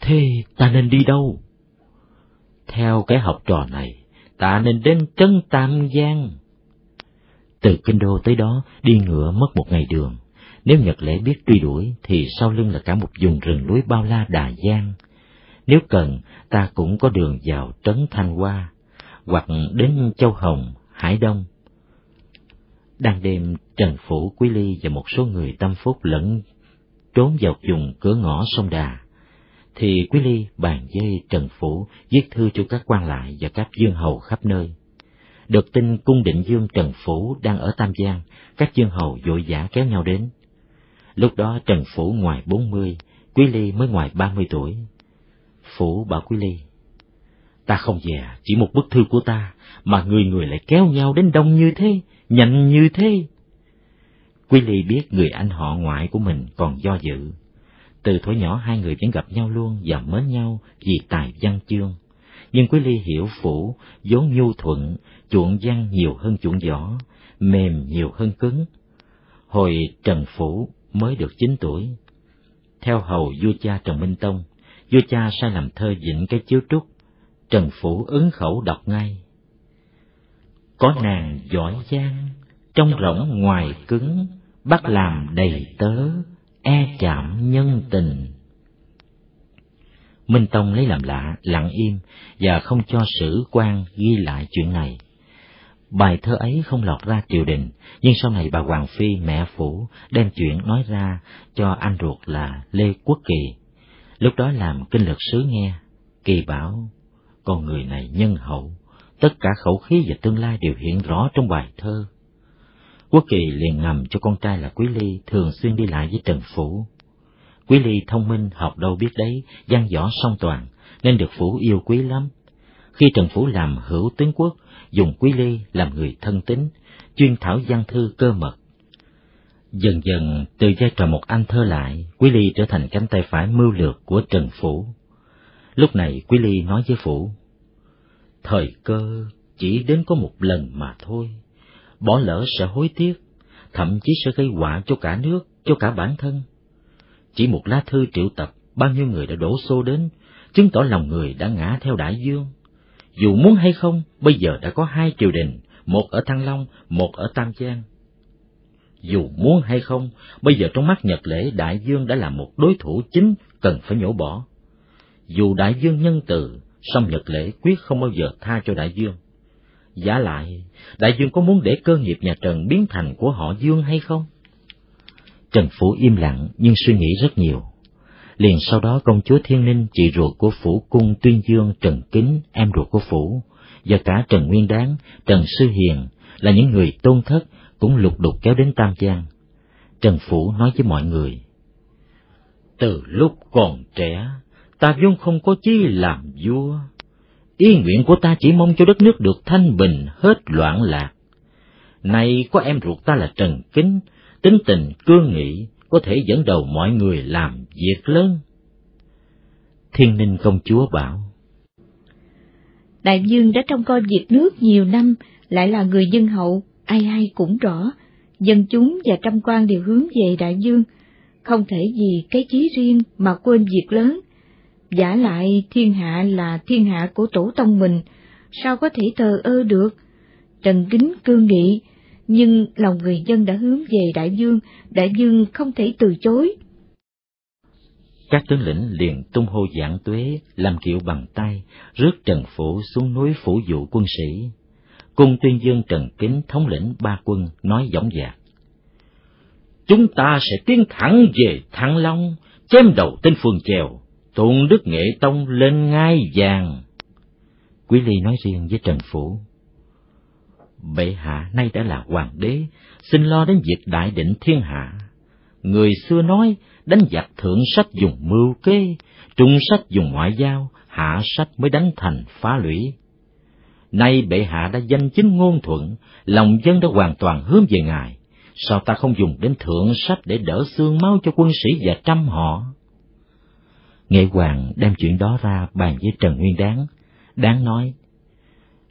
Thế ta nên đi đâu? Theo cái học trò này, ta nên đến Trấn Tam Giang. Từ Kinh Đô tới đó, đi ngựa mất một ngày đường. Nếu Nhật Lễ biết truy đuổi, thì sau lưng là cả một vùng rừng núi bao la Đà Giang. Nếu cần, ta cũng có đường vào Trấn Thanh Hoa, hoặc đến Châu Hồng, Hải Đông. Đang đêm, Trần Phủ, Quý Ly và một số người tâm phúc lẫn trốn vào vùng cửa ngõ sông Đà, thì Quý Ly bàn dây Trần Phủ viết thư cho các quan lại và các dương hầu khắp nơi. Được tin cung định dương Trần Phủ đang ở Tam Giang, các dương hầu vội vã kéo nhau đến. Lúc đó Trần Phủ ngoài bốn mươi, Quý Ly mới ngoài ba mươi tuổi. Phủ bảo Quý Ly, ta không về chỉ một bức thư của ta, mà người người lại kéo nhau đến đông như thế, nhanh như thế. Quý Ly biết người anh họ ngoại của mình còn do dự. Từ thuở nhỏ hai người vẫn gặp nhau luôn và mến nhau vì tài văn chương. Nhưng Quý Ly hiểu Phủ vốn nhu thuận, chuộng văn nhiều hơn chuộng võ, mềm nhiều hơn cứng. Hồi Trần Phủ mới được chín tuổi. Theo hầu vua cha Trần Minh Tông, vua cha sai làm thơ dịnh cái chiếu trúc, Trần Phủ ứng khẩu đọc ngay. Có nàng giỏi giang, trong rỗng ngoài cứng, bắt làm đầy tớ, e chạm nhân tình. Minh Tông lấy làm lạ, lặng im và không cho sử quan ghi lại chuyện này. Bài thơ ấy không lọt ra triều đình, nhưng sau này bà Hoàng Phi mẹ phủ đem chuyện nói ra cho anh ruột là Lê Quốc Kỳ. Lúc đó làm kinh lược sứ nghe, Kỳ bảo, con người này nhân hậu, tất cả khẩu khí và tương lai đều hiện rõ trong bài thơ. Quốc Kỳ liền ngầm cho con trai là Quý Ly thường xuyên đi lại với Trần Phủ. Quý Ly thông minh học đâu biết đấy, văn võ song toàn, nên được Phủ yêu quý lắm. Khi Trần Phủ làm hữu tướng quốc, dùng Quý Ly làm người thân tín, chuyên thảo văn thư cơ mật. Dần dần, từ vai trò một anh thơ lại, Quý Ly trở thành cánh tay phải mưu lược của Trần Phủ. Lúc này Quý Ly nói với Phủ, Thời cơ chỉ đến có một lần mà thôi, bỏ lỡ sẽ hối tiếc, thậm chí sẽ gây họa cho cả nước, cho cả bản thân. Chỉ một lá thư triệu tập, bao nhiêu người đã đổ xô đến, chứng tỏ lòng người đã ngã theo đại dương. Dù muốn hay không, bây giờ đã có hai triều đình, một ở Thăng Long, một ở Tam Giang. Dù muốn hay không, bây giờ trong mắt Nhật Lễ Đại Dương đã là một đối thủ chính cần phải nhổ bỏ. Dù Đại Dương nhân từ, song Nhật Lễ quyết không bao giờ tha cho Đại Dương. Giả lại, Đại Dương có muốn để cơ nghiệp nhà Trần biến thành của họ Dương hay không? Trần Phủ im lặng nhưng suy nghĩ rất nhiều. Liền sau đó công chúa Thiên Ninh, chị ruột của Phủ Cung Tuyên Dương Trần Kính, em ruột của Phủ, và cả Trần Nguyên Đáng, Trần Sư Hiền là những người tôn thất cũng lục đục kéo đến Tam Giang. Trần Phủ nói với mọi người, Từ lúc còn trẻ, ta vốn không có chí làm vua, Ý nguyện của ta chỉ mong cho đất nước được thanh bình, hết loạn lạc. Nay có em ruột ta là Trần Kính, tính tình cương nghị, có thể dẫn đầu mọi người làm việc lớn. Thiên ninh công chúa bảo, Đại Dương đã trông coi việc nước nhiều năm, lại là người dân hậu, ai ai cũng rõ, dân chúng và trăm quan đều hướng về Đại Dương, không thể vì cái chí riêng mà quên việc lớn. Giả lại thiên hạ là thiên hạ của tổ tông mình, sao có thể thờ ơ được? Trần Kính cương nghị, nhưng lòng người dân đã hướng về Đại Dương, Đại Dương không thể từ chối. Các tướng lĩnh liền tung hô giảng tuế, làm kiệu bằng tay, rước Trần Phủ xuống núi phủ dụ quân sĩ. Cung tuyên dương Trần Kính thống lĩnh ba quân nói dõng dạc. Chúng ta sẽ tiến thẳng về Thăng Long, chém đầu tên Phương Chèo, tôn Đức Nghệ Tông lên ngai vàng. Quý Ly nói riêng với Trần Phủ. Bệ hạ nay đã là hoàng đế, xin lo đến việc đại định thiên hạ. Người xưa nói, đánh giặc thượng sách dùng mưu kế, trung sách dùng ngoại giao, hạ sách mới đánh thành phá lũy. Nay bệ hạ đã danh chính ngôn thuận, lòng dân đã hoàn toàn hướng về ngài, sao ta không dùng đến thượng sách để đỡ xương máu cho quân sĩ và trăm họ? Nghệ Hoàng đem chuyện đó ra bàn với Trần Nguyên Đáng, đáng nói.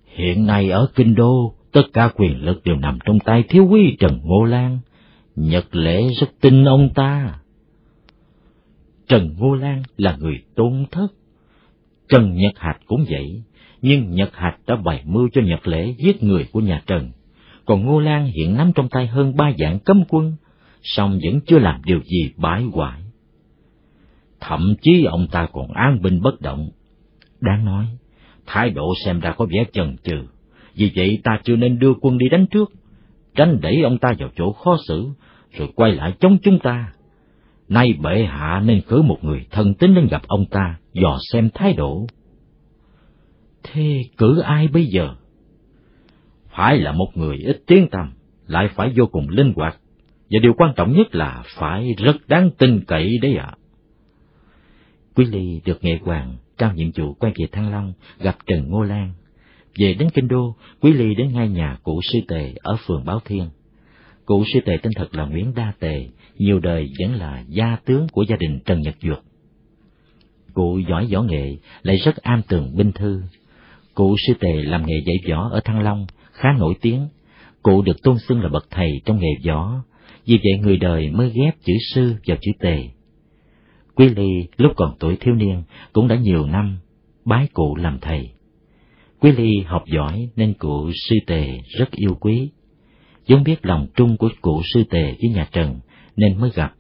Hiện nay ở Kinh Đô, tất cả quyền lực đều nằm trong tay thiếu quý Trần Ngô Lan. Nhật lễ rất tin ông ta. Trần Ngô Lan là người tôn thất. Trần Nhật Hạch cũng vậy, nhưng Nhật Hạch đã bày mưu cho Nhật lễ giết người của nhà Trần. Còn Ngô Lan hiện nắm trong tay hơn ba dạng cấm quân, song vẫn chưa làm điều gì bãi hoại. Thậm chí ông ta còn an bình bất động. Đáng nói, thái độ xem ra có vẻ chần chừ, vì vậy ta chưa nên đưa quân đi đánh trước, tránh đẩy ông ta vào chỗ khó xử, rồi quay lại chống chúng ta. Nay bệ hạ nên cử một người thân tín đến gặp ông ta, dò xem thái độ. Thế cử ai bây giờ? Phải là một người ít tiếng tăm, lại phải vô cùng linh hoạt, và điều quan trọng nhất là phải rất đáng tin cậy đấy ạ. Quý Ly được nghệ hoàng trao nhiệm vụ quay về Thăng Long gặp Trần Ngô Lan. Về đến Kinh Đô, Quý Ly đến ngay nhà cụ sư tề ở phường Báo Thiên. Cụ sư tề tên thật là Nguyễn Đa Tề, nhiều đời vẫn là gia tướng của gia đình Trần Nhật Duật. Cụ giỏi võ nghệ, lại rất am tường binh thư. Cụ sư tề làm nghề dạy võ ở Thăng Long, khá nổi tiếng. Cụ được tôn xưng là bậc thầy trong nghề võ, vì vậy người đời mới ghép chữ sư vào chữ tề. Quý Ly lúc còn tuổi thiếu niên cũng đã nhiều năm bái cụ làm thầy. Quý Ly học giỏi nên cụ sư tề rất yêu quý. vốn biết lòng trung của cụ sư tề với nhà Trần nên mới gặp.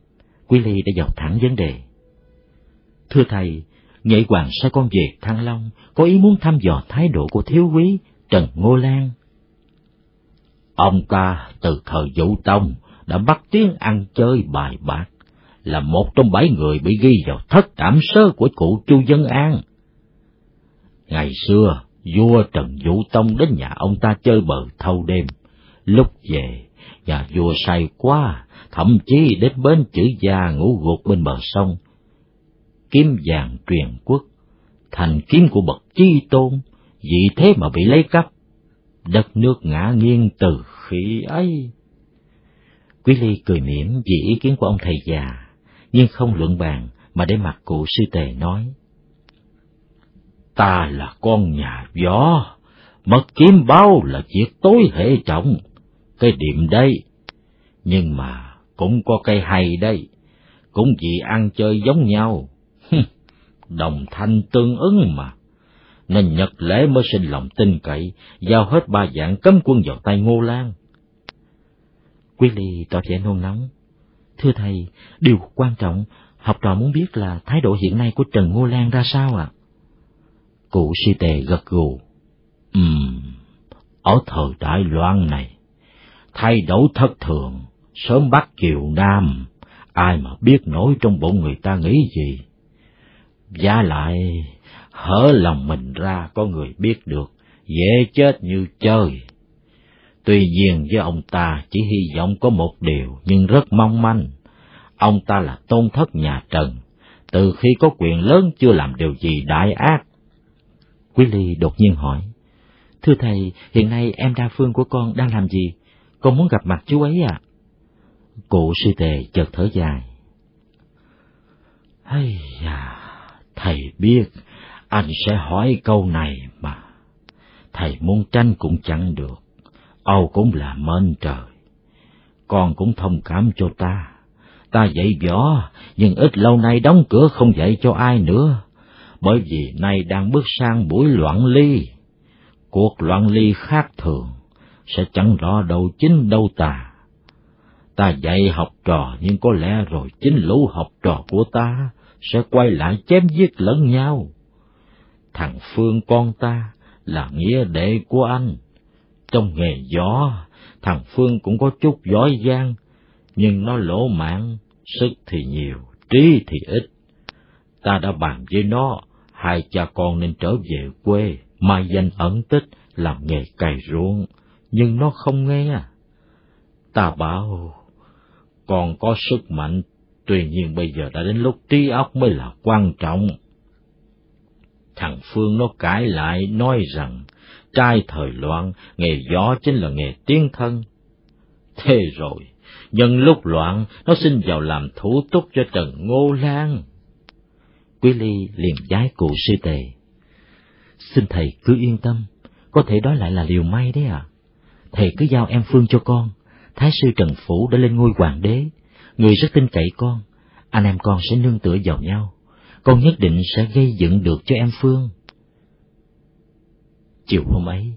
Quý Ly đã dọc thẳng vấn đề. Thưa thầy, Nghệ Hoàng sai con về Thăng Long, có ý muốn thăm dò thái độ của thiếu quý Trần Ngô Lan. Ông ta từ thời Vũ Tông đã bắt tiếng ăn chơi bài bạc, là một trong bảy người bị ghi vào thất cảm sơ của cụ Chu Dân An. Ngày xưa, vua Trần Vũ Tông đến nhà ông ta chơi bờ thâu đêm. Lúc về, nhà vua say quá, thậm chí đến bên chữ gia ngủ gục bên bờ sông. Kiếm vàng truyền quốc, thành kiếm của bậc chi tôn, vì thế mà bị lấy cắp. Đất nước ngã nghiêng từ khi ấy. Quý Ly cười mỉm vì ý kiến của ông thầy già, nhưng không luận bàn mà để mặt cụ sư tề nói. Ta là con nhà gió, mất kiếm bao là việc tối hệ trọng, cái điểm đây. Nhưng mà cũng có cây hay đây, cũng vì ăn chơi giống nhau. Đồng thanh tương ứng mà. Nên Nhật lễ mới sinh lòng tin cậy, giao hết ba dạng cấm quân vào tay Ngô Lan. Quý Ly tỏ vẻ nôn nóng. Thưa thầy, điều quan trọng, học trò muốn biết là thái độ hiện nay của Trần Ngô Lan ra sao ạ? À? Cụ si tề gật gù. Ừm, ở thời đại loan này, thay đổi thất thường, sớm bắt kiều nam, ai mà biết nổi trong bụng người ta nghĩ gì. Giá lại, hở lòng mình ra có người biết được, dễ chết như chơi. Tuy nhiên với ông ta chỉ hy vọng có một điều nhưng rất mong manh. Ông ta là tôn thất nhà Trần, từ khi có quyền lớn chưa làm điều gì đại ác. Quý Ly đột nhiên hỏi, Thưa thầy, hiện nay em đa phương của con đang làm gì? Con muốn gặp mặt chú ấy à? Cụ sư tề chợt thở dài. Hay à, thầy biết, anh sẽ hỏi câu này mà. Thầy muốn tranh cũng chẳng được, Âu cũng là mến trời. Con cũng thông cảm cho ta. Ta dạy võ, nhưng ít lâu nay đóng cửa không dạy cho ai nữa, bởi vì nay đang bước sang buổi loạn ly. Cuộc loạn ly khác thường, sẽ chẳng rõ đâu chính đâu tà. Ta dạy học trò nhưng có lẽ rồi chính lũ học trò của ta sẽ quay lại chém giết lẫn nhau. Thằng Phương con ta là nghĩa đệ của anh. Trong nghề gió, thằng Phương cũng có chút giỏi giang, nhưng nó lỗ mãn, sức thì nhiều, trí thì ít. Ta đã bàn với nó, hai cha con nên trở về quê, mai danh ẩn tích, làm nghề cày ruộng, nhưng nó không nghe. Ta bảo, còn có sức mạnh, tuy nhiên bây giờ đã đến lúc trí óc mới là quan trọng. Thằng Phương nó cãi lại nói rằng, trai thời loạn, nghề gió chính là nghề tiên thân. Thế rồi, nhân lúc loạn, nó xin vào làm thủ túc cho Trần Ngô Lan. Quý Ly liền giái cụ sư tề. Xin thầy cứ yên tâm, có thể đó lại là liều may đấy à. Thầy cứ giao em Phương cho con, Thái sư Trần Phủ đã lên ngôi hoàng đế, người rất tin cậy con, anh em con sẽ nương tựa vào nhau, con nhất định sẽ gây dựng được cho em Phương. Chiều hôm ấy,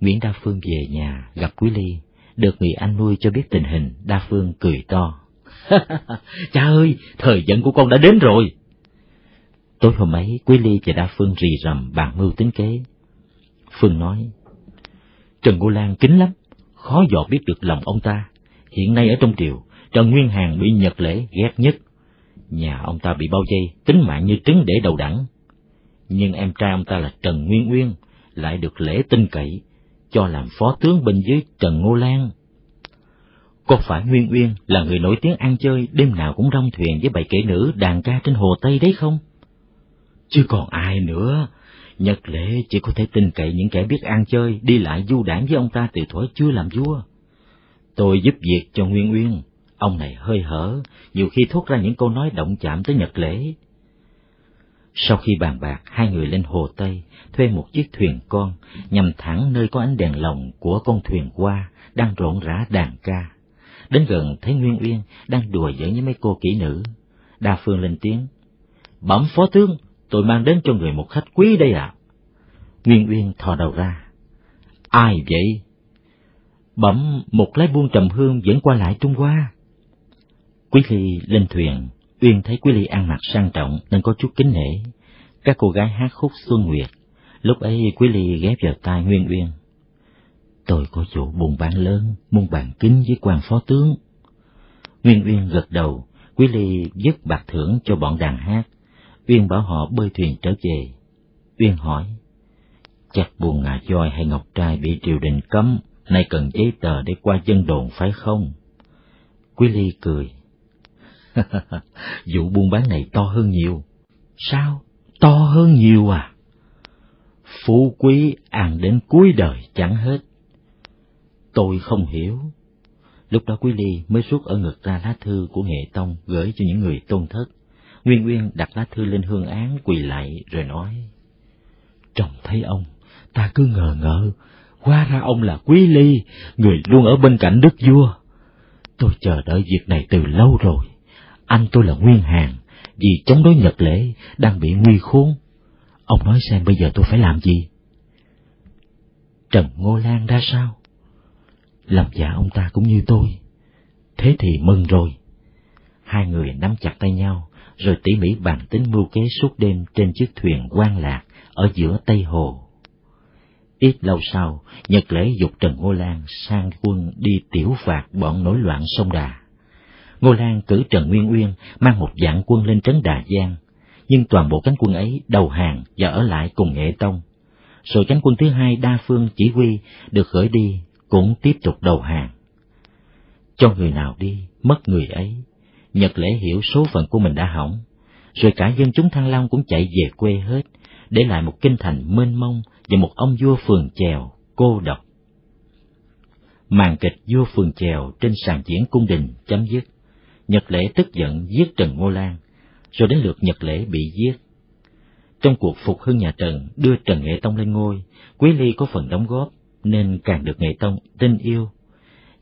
Nguyễn Đa Phương về nhà gặp Quý Ly, được người anh nuôi cho biết tình hình, Đa Phương cười to. Cha ơi, thời gian của con đã đến rồi. Tối hôm ấy, Quý Ly và Đa Phương rì rầm bàn mưu tính kế. Phương nói, Trần Ngô Lan kính lắm, khó dò biết được lòng ông ta. Hiện nay ở trong triều, Trần Nguyên hàng bị Nhật Lễ ghét nhất. Nhà ông ta bị bao dây, tính mạng như trứng để đầu đẳng. Nhưng em trai ông ta là Trần Nguyên Uyên, lại được lễ tin cậy, cho làm phó tướng bên dưới Trần Ngô Lan. Có phải Nguyên Uyên là người nổi tiếng ăn chơi đêm nào cũng rong thuyền với bảy kể nữ đàn ca trên hồ Tây đấy không? Chứ còn ai nữa, Nhật lệ chỉ có thể tin cậy những kẻ biết ăn chơi, đi lại du đảng với ông ta từ thuở chưa làm vua. Tôi giúp việc cho Nguyên Uyên, ông này hơi hở, nhiều khi thốt ra những câu nói động chạm tới Nhật lễ. Sau khi bàn bạc, hai người lên hồ Tây, thuê một chiếc thuyền con, nhằm thẳng nơi có ánh đèn lồng của con thuyền qua, đang rộn rã đàn ca. Đến gần thấy Nguyên Uyên đang đùa giỡn với mấy cô kỹ nữ. Đa Phương lên tiếng, Bẩm phó tướng, tôi mang đến cho người một khách quý đây ạ. À. Nguyên Uyên thò đầu ra. Ai vậy? Bẩm một lái buôn trầm hương dẫn qua lại Trung Hoa. Quý Ly lên thuyền, Uyên thấy Quý Ly ăn mặc sang trọng nên có chút kính nể. Các cô gái hát khúc Xuân Nguyệt. Lúc ấy Quý Ly ghép vào tai Nguyên Uyên. Tôi có vụ buồn bán lớn, muốn bàn kính với quan phó tướng. Nguyên Uyên gật đầu, Quý Ly dứt bạc thưởng cho bọn đàn hát, Uyên bảo họ bơi thuyền trở về. Uyên hỏi, chắc buồn ngà voi hay ngọc trai bị triều đình cấm, nay cần giấy tờ để qua dân đồn phải không? Quý Ly cười. Vụ buôn bán này to hơn nhiều. Sao? To hơn nhiều à? Phú quý ăn đến cuối đời chẳng hết. Tôi không hiểu. Lúc đó Quý Ly mới rút ở ngực ra lá thư của Nghệ Tông gửi cho những người tôn thất. Nguyên Nguyên đặt lá thư lên hương án quỳ lại rồi nói. Trông thấy ông, ta cứ ngờ ngợ, hóa ra ông là Quý Ly, người luôn ở bên cạnh đức vua. Tôi chờ đợi việc này từ lâu rồi. Anh tôi là Nguyên hàng vì chống đối Nhật Lễ đang bị nguy khốn. Ông nói xem bây giờ tôi phải làm gì? Trần Ngô Lan ra sao? Làm giả ông ta cũng như tôi. Thế thì mừng rồi. Hai người nắm chặt tay nhau, rồi tỉ mỉ bàn tính mưu kế suốt đêm trên chiếc thuyền quan lạc ở giữa Tây Hồ. Ít lâu sau, Nhật lễ dục Trần Ngô Lan sang quân đi tiểu phạt bọn nổi loạn sông Đà. Ngô Lan cử Trần Nguyên Uyên mang một dạng quân lên trấn Đà Giang, nhưng toàn bộ cánh quân ấy đầu hàng và ở lại cùng Nghệ Tông. Rồi cánh quân thứ hai đa phương chỉ huy được khởi đi cũng tiếp tục đầu hàng. Cho người nào đi, mất người ấy, Nhật lễ hiểu số phận của mình đã hỏng, rồi cả dân chúng Thăng Long cũng chạy về quê hết, để lại một kinh thành mênh mông và một ông vua phường chèo cô độc. Màn kịch vua phường chèo trên sàn diễn cung đình chấm dứt. Nhật Lễ tức giận giết Trần Ngô Lan, rồi đến lượt Nhật Lễ bị giết. Trong cuộc phục hưng nhà Trần đưa Trần Nghệ Tông lên ngôi, Quý Ly có phần đóng góp nên càng được Nghệ Tông tin yêu.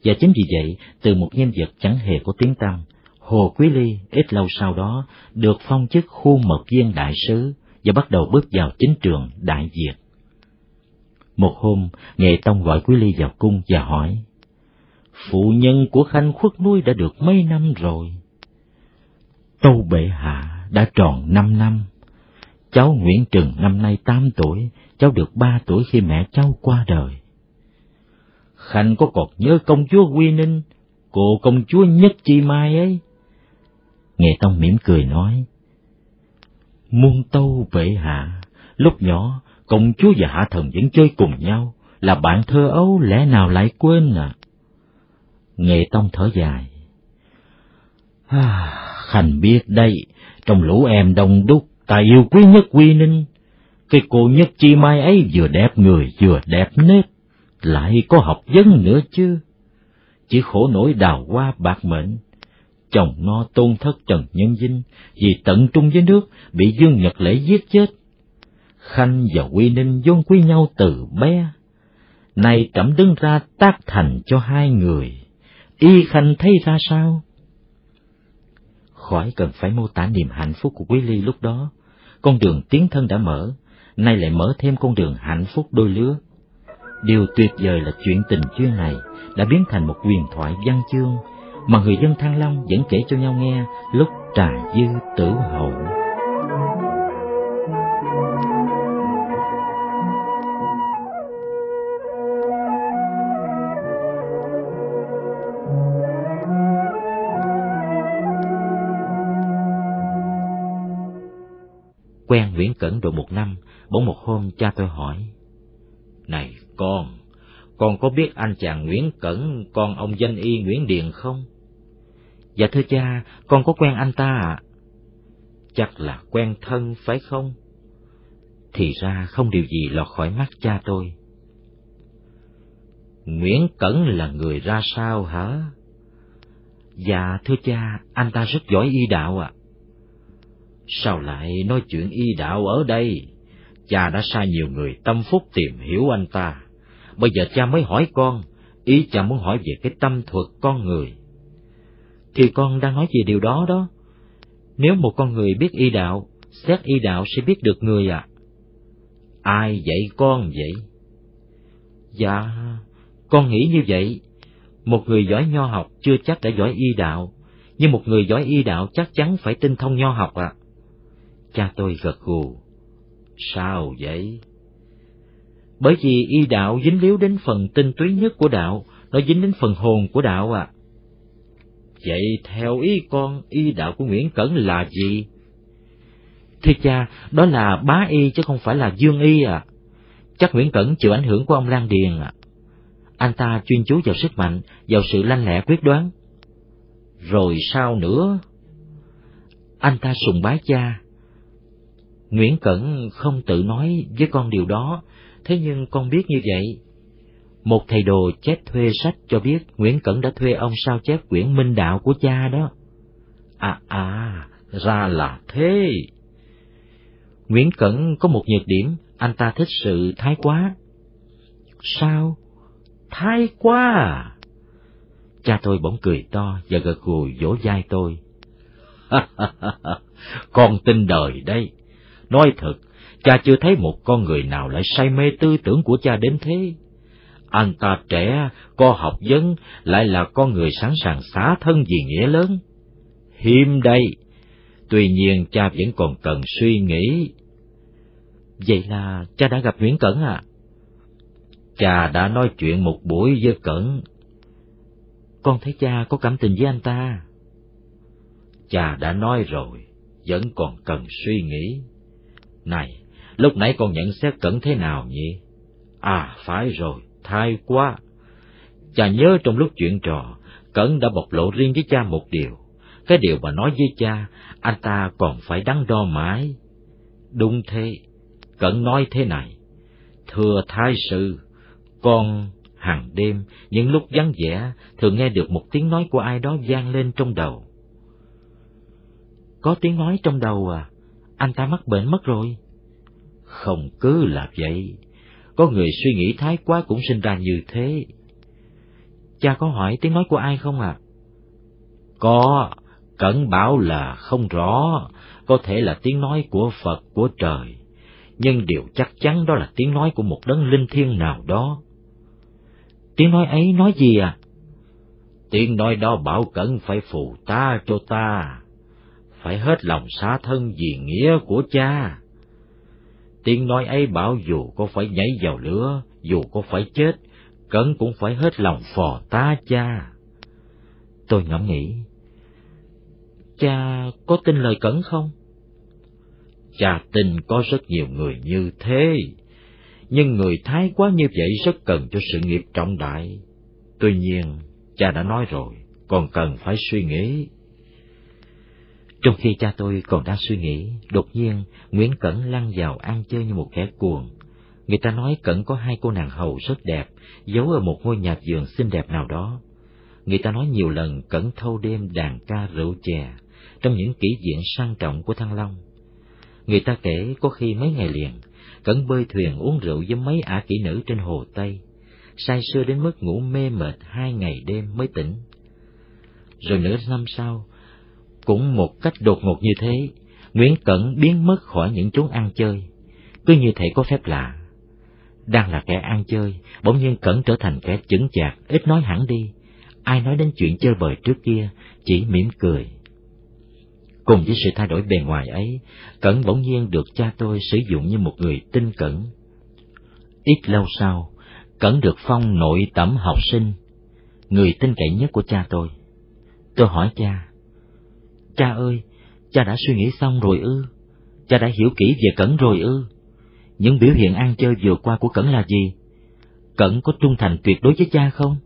Và chính vì vậy, từ một nhân vật chẳng hề có tiếng tăm, Hồ Quý Ly ít lâu sau đó được phong chức khu mật viên đại sứ và bắt đầu bước vào chính trường Đại Việt. Một hôm, Nghệ Tông gọi Quý Ly vào cung và hỏi, Phụ nhân của Khanh khuất nuôi đã được mấy năm rồi? Tâu bệ hạ đã tròn năm năm. Cháu Nguyễn Trừng năm nay tám tuổi, cháu được ba tuổi khi mẹ cháu qua đời. Khanh có còn nhớ công chúa Quy Ninh, cô công chúa Nhất Chi Mai ấy? Nghệ Tông mỉm cười nói, Muôn tâu bệ hạ, lúc nhỏ, công chúa và hạ thần vẫn chơi cùng nhau, là bạn thơ ấu lẽ nào lại quên à? Nghệ Tông thở dài. À, Khanh biết đây, trong lũ em đông đúc, ta yêu quý nhất Quy Ninh. Cái cô nhất chi mai ấy vừa đẹp người vừa đẹp nết, lại có học vấn nữa chứ. Chỉ khổ nổi đào hoa bạc mệnh, chồng no tôn thất Trần Nhân Vinh vì tận trung với nước bị Dương Nhật Lễ giết chết. Khanh và Quy Ninh vốn quý nhau từ bé. Nay trẫm đứng ra tác thành cho hai người. Y Khanh thấy ra sao? Khỏi cần phải mô tả niềm hạnh phúc của Quý Ly lúc đó. Con đường tiến thân đã mở, nay lại mở thêm con đường hạnh phúc đôi lứa. Điều tuyệt vời là chuyện tình duyên này đã biến thành một huyền thoại văn chương mà người dân Thăng Long vẫn kể cho nhau nghe lúc trà dư tử hậu. Quen Nguyễn Cẩn độ một năm, bỗng một hôm cha tôi hỏi, Này con, con có biết anh chàng Nguyễn Cẩn, con ông danh y Nguyễn Điền không? Dạ thưa cha, con có quen anh ta ạ. À? Chắc là quen thân phải không? Thì ra không điều gì lọt khỏi mắt cha tôi. Nguyễn Cẩn là người ra sao hả? Dạ thưa cha, anh ta rất giỏi y đạo ạ. À. Sao lại nói chuyện y đạo ở đây? Cha đã sai nhiều người tâm phúc tìm hiểu anh ta. Bây giờ cha mới hỏi con, ý cha muốn hỏi về cái tâm thuật con người thì con đang nói về điều đó đó. Nếu một con người biết y đạo, xét y đạo sẽ biết được người à. Ai dạy con vậy? Dạ, con nghĩ như vậy. Một người giỏi nho học chưa chắc đã giỏi y đạo, nhưng một người giỏi y đạo chắc chắn phải tinh thông nho học ạ. À. Cha tôi gật gù. Sao vậy? Bởi vì y đạo dính líu đến phần tinh túy nhất của đạo, nó dính đến phần hồn của đạo ạ. À. Vậy theo ý con, y đạo của Nguyễn Cẩn là gì? Thưa cha, đó là bá y chứ không phải là dương y à. Chắc Nguyễn Cẩn chịu ảnh hưởng của ông Lan Điền à. Anh ta chuyên chú vào sức mạnh, vào sự lanh lẹ quyết đoán. Rồi sao nữa? Anh ta sùng bái cha. Nguyễn Cẩn không tự nói với con điều đó, thế nhưng con biết như vậy. Một thầy đồ chép thuê sách cho biết Nguyễn Cẩn đã thuê ông sao chép quyển minh đạo của cha đó. À à, ra là thế. Nguyễn Cẩn có một nhược điểm, anh ta thích sự thái quá. Sao? Thái quá à? Cha tôi bỗng cười to và gật gù vỗ vai tôi. con tin đời đây. Nói thật, cha chưa thấy một con người nào lại say mê tư tưởng của cha đến thế. Anh ta trẻ, có học vấn, lại là con người sẵn sàng xả thân vì nghĩa lớn. Hiếm đây, tuy nhiên cha vẫn còn cần suy nghĩ. Vậy là cha đã gặp Nguyễn Cẩn à? Cha đã nói chuyện một buổi với Cẩn. Con thấy cha có cảm tình với anh ta. Cha đã nói rồi, vẫn còn cần suy nghĩ. Này, lúc nãy con nhận xét Cẩn thế nào nhỉ? À, phải rồi, thay quá. Cha nhớ trong lúc chuyện trò, Cẩn đã bộc lộ riêng với cha một điều. Cái điều mà nói với cha, anh ta còn phải đắn đo mãi. Đúng thế, Cẩn nói thế này, Thưa Thái Sư, con hàng đêm, những lúc vắng vẻ, thường nghe được một tiếng nói của ai đó vang lên trong đầu. Có tiếng nói trong đầu à? Anh ta mắc bệnh mất rồi. Không cứ là vậy. Có người suy nghĩ thái quá cũng sinh ra như thế. Cha có hỏi tiếng nói của ai không ạ? À? Có, Cẩn bảo là không rõ, có thể là tiếng nói của Phật, của trời, nhưng điều chắc chắn đó là tiếng nói của một đấng linh thiêng nào đó. Tiếng nói ấy nói gì à? Tiếng nói đó bảo Cẩn phải phù ta cho ta, phải hết lòng xá thân vì nghĩa của cha. Tiếng nói ấy bảo dù có phải nhảy vào lửa, dù có phải chết, Cẩn cũng phải hết lòng phò ta cha. Tôi ngẫm nghĩ, cha có tin lời Cẩn không? Cha tin có rất nhiều người như thế, nhưng người thái quá như vậy rất cần cho sự nghiệp trọng đại. Tuy nhiên, cha đã nói rồi, còn cần phải suy nghĩ. Trong khi cha tôi còn đang suy nghĩ, đột nhiên Nguyễn Cẩn lăn vào ăn chơi như một kẻ cuồng. Người ta nói Cẩn có hai cô nàng hầu rất đẹp, giấu ở một ngôi nhà vườn xinh đẹp nào đó. Người ta nói nhiều lần Cẩn thâu đêm đàn ca rượu chè, trong những kỷ diện sang trọng của Thăng Long. Người ta kể có khi mấy ngày liền, Cẩn bơi thuyền uống rượu với mấy ả kỹ nữ trên hồ Tây, say sưa đến mức ngủ mê mệt hai ngày đêm mới tỉnh. Rồi nửa năm sau, cũng một cách đột ngột như thế, Nguyễn Cẩn biến mất khỏi những chốn ăn chơi, cứ như thể có phép lạ. Đang là kẻ ăn chơi, bỗng nhiên Cẩn trở thành kẻ chững chạc, ít nói hẳn đi. Ai nói đến chuyện chơi bời trước kia, chỉ mỉm cười. Cùng với sự thay đổi bề ngoài ấy, Cẩn bỗng nhiên được cha tôi sử dụng như một người tinh cẩn. Ít lâu sau, Cẩn được phong nội tẩm học sinh, người tin cậy nhất của cha tôi. Tôi hỏi cha, Cha ơi, cha đã suy nghĩ xong rồi ư? Cha đã hiểu kỹ về Cẩn rồi ư? Những biểu hiện ăn chơi vừa qua của Cẩn là gì? Cẩn có trung thành tuyệt đối với cha không?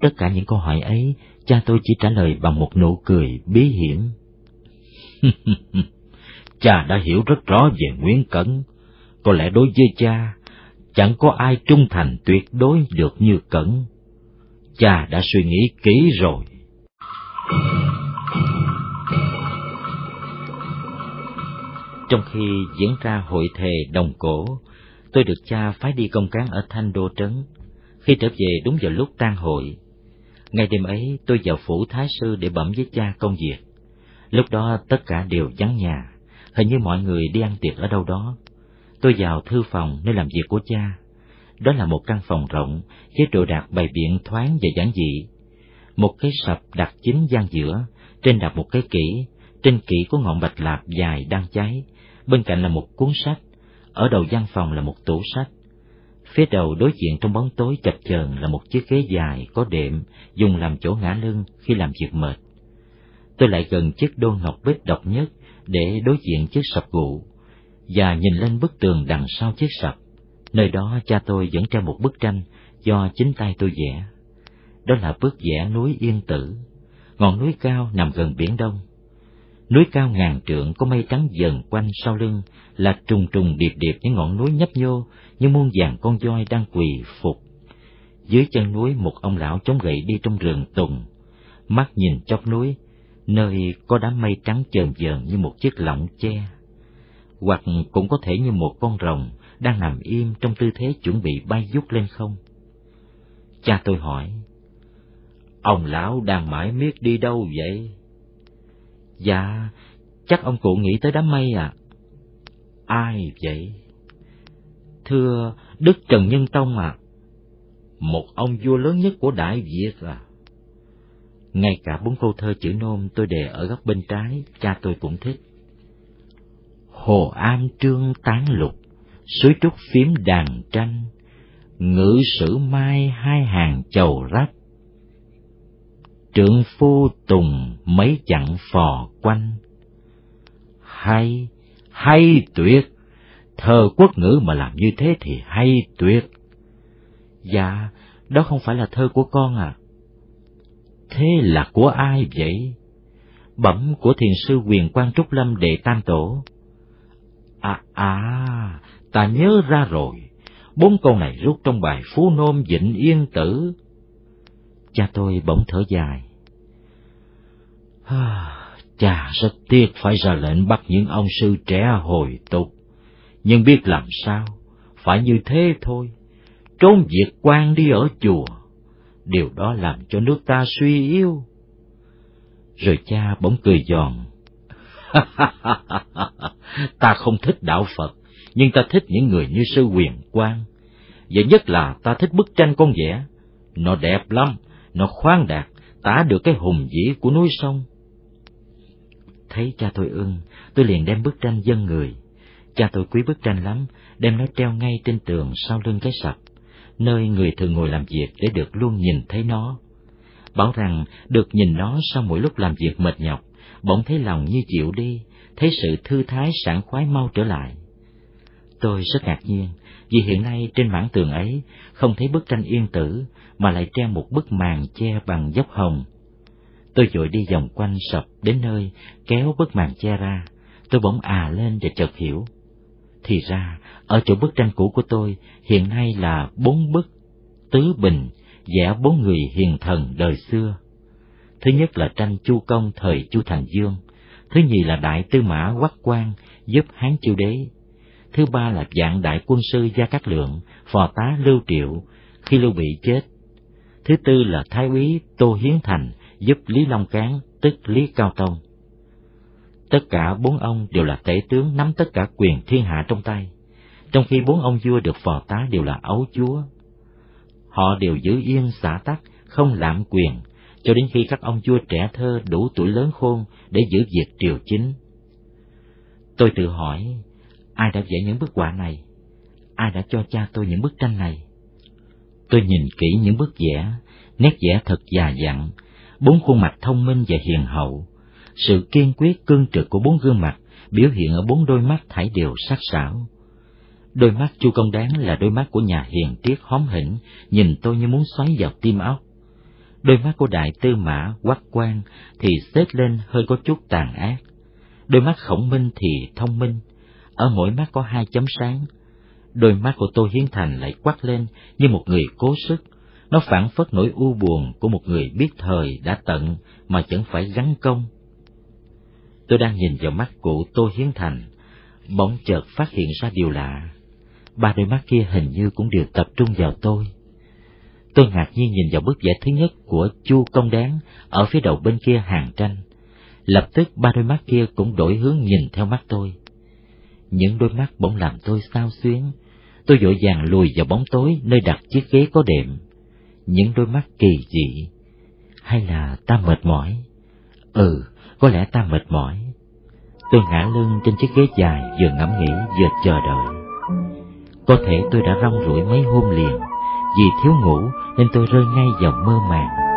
Tất cả những câu hỏi ấy, cha tôi chỉ trả lời bằng một nụ cười bí hiểm. cha đã hiểu rất rõ về Nguyễn Cẩn. Có lẽ đối với cha, chẳng có ai trung thành tuyệt đối được như Cẩn. Cha đã suy nghĩ kỹ rồi. Trong khi diễn ra hội thề đồng cổ, tôi được cha phái đi công cán ở Thanh Đô Trấn. Khi trở về đúng vào lúc tan hội, ngày đêm ấy tôi vào phủ Thái Sư để bẩm với cha công việc. Lúc đó tất cả đều vắng nhà, hình như mọi người đi ăn tiệc ở đâu đó. Tôi vào thư phòng nơi làm việc của cha. Đó là một căn phòng rộng, với đồ đạc bày biện thoáng và giản dị. Một cái sập đặt chính gian giữa, trên đặt một cái kỹ, trên kỹ có ngọn bạch lạp dài đang cháy, bên cạnh là một cuốn sách, ở đầu văn phòng là một tủ sách. Phía đầu đối diện trong bóng tối chập chờn là một chiếc ghế dài có đệm dùng làm chỗ ngã lưng khi làm việc mệt. Tôi lại gần chiếc đôn ngọc bích độc nhất để đối diện chiếc sập gụ và nhìn lên bức tường đằng sau chiếc sập. Nơi đó cha tôi vẫn treo một bức tranh do chính tay tôi vẽ. Đó là bức vẽ núi Yên Tử, ngọn núi cao nằm gần biển Đông Núi cao ngàn trượng có mây trắng dần quanh sau lưng là trùng trùng điệp điệp những ngọn núi nhấp nhô như muôn vàng con voi đang quỳ phục. Dưới chân núi một ông lão chống gậy đi trong rừng tùng, mắt nhìn chóp núi, nơi có đám mây trắng chờn dờn như một chiếc lọng che. Hoặc cũng có thể như một con rồng đang nằm im trong tư thế chuẩn bị bay vút lên không. Cha tôi hỏi, ông lão đang mãi miết đi đâu vậy? Dạ, chắc ông cụ nghĩ tới đám mây à? Ai vậy? Thưa Đức Trần Nhân Tông à? Một ông vua lớn nhất của Đại Việt à? Ngay cả bốn câu thơ chữ nôm tôi đề ở góc bên trái, cha tôi cũng thích. Hồ An Trương tán lục, suối trúc phím đàn tranh, ngữ sử mai hai hàng chầu rách, trượng phu tùng mấy chặng phò quanh. Hay, hay tuyệt, thơ quốc ngữ mà làm như thế thì hay tuyệt. Dạ, đó không phải là thơ của con à. Thế là của ai vậy? Bẩm của thiền sư quyền quan Trúc Lâm đệ tam tổ. À à, ta nhớ ra rồi, bốn câu này rút trong bài Phú Nôm Vịnh Yên Tử. Cha tôi bỗng thở dài. cha rất tiếc phải ra lệnh bắt những ông sư trẻ hồi tục, nhưng biết làm sao, phải như thế thôi, trốn việc quan đi ở chùa, điều đó làm cho nước ta suy yếu. Rồi cha bỗng cười giòn. ta không thích đạo Phật, nhưng ta thích những người như sư quyền quang. Và nhất là ta thích bức tranh con vẽ. Nó đẹp lắm, nó khoáng đạt, tả được cái hùng vĩ của núi sông. Thấy cha tôi ưng, tôi liền đem bức tranh dân người. Cha tôi quý bức tranh lắm, đem nó treo ngay trên tường sau lưng cái sập, nơi người thường ngồi làm việc để được luôn nhìn thấy nó. Bảo rằng được nhìn nó sau mỗi lúc làm việc mệt nhọc, bỗng thấy lòng như chịu đi, thấy sự thư thái sảng khoái mau trở lại. Tôi rất ngạc nhiên, vì hiện nay trên mảng tường ấy không thấy bức tranh yên tử, mà lại treo một bức màn che bằng dốc hồng. Tôi vội đi vòng quanh sập đến nơi, kéo bức màn che ra, tôi bỗng à lên và chợt hiểu. Thì ra, ở chỗ bức tranh cũ của tôi hiện nay là bốn bức, tứ bình, vẽ bốn người hiền thần đời xưa. Thứ nhất là tranh Chu Công thời Chu Thành Dương, thứ nhì là Đại Tư Mã Quắc Quang giúp Hán Chiêu Đế, thứ ba là dạng đại quân sư Gia Cát Lượng, phò tá Lưu Triệu khi Lưu Bị chết, thứ tư là Thái úy Tô Hiến Thành giúp Lý Long Cán, tức Lý Cao Tông. Tất cả bốn ông đều là tể tướng nắm tất cả quyền thiên hạ trong tay, trong khi bốn ông vua được phò tá đều là ấu chúa. Họ đều giữ yên xã tắc, không lạm quyền, cho đến khi các ông vua trẻ thơ đủ tuổi lớn khôn để giữ việc triều chính. Tôi tự hỏi, ai đã vẽ những bức họa này? Ai đã cho cha tôi những bức tranh này? Tôi nhìn kỹ những bức vẽ, nét vẽ thật già dặn, bốn khuôn mặt thông minh và hiền hậu. Sự kiên quyết cương trực của bốn gương mặt biểu hiện ở bốn đôi mắt thải đều sắc sảo. Đôi mắt Chu Công Đáng là đôi mắt của nhà hiền triết hóm hỉnh, nhìn tôi như muốn xoáy vào tim óc. Đôi mắt của đại tư mã quắc quan thì xếp lên hơi có chút tàn ác. Đôi mắt khổng minh thì thông minh, ở mỗi mắt có hai chấm sáng. Đôi mắt của Tô Hiến Thành lại quắc lên như một người cố sức, nó phản phất nỗi u buồn của một người biết thời đã tận mà chẳng phải gắn công. Tôi đang nhìn vào mắt cụ Tô Hiến Thành, bỗng chợt phát hiện ra điều lạ. Ba đôi mắt kia hình như cũng đều tập trung vào tôi. Tôi ngạc nhiên nhìn vào bức vẽ thứ nhất của Chu Công Đáng ở phía đầu bên kia hàng tranh. Lập tức ba đôi mắt kia cũng đổi hướng nhìn theo mắt tôi. Những đôi mắt bỗng làm tôi sao xuyến. Tôi vội vàng lùi vào bóng tối nơi đặt chiếc ghế có đệm. Những đôi mắt kỳ dị. Hay là ta mệt mỏi? Ừ, có lẽ ta mệt mỏi. Tôi ngã lưng trên chiếc ghế dài vừa ngẫm nghĩ vừa chờ đợi. Có thể tôi đã rong ruổi mấy hôm liền, vì thiếu ngủ nên tôi rơi ngay vào mơ màng.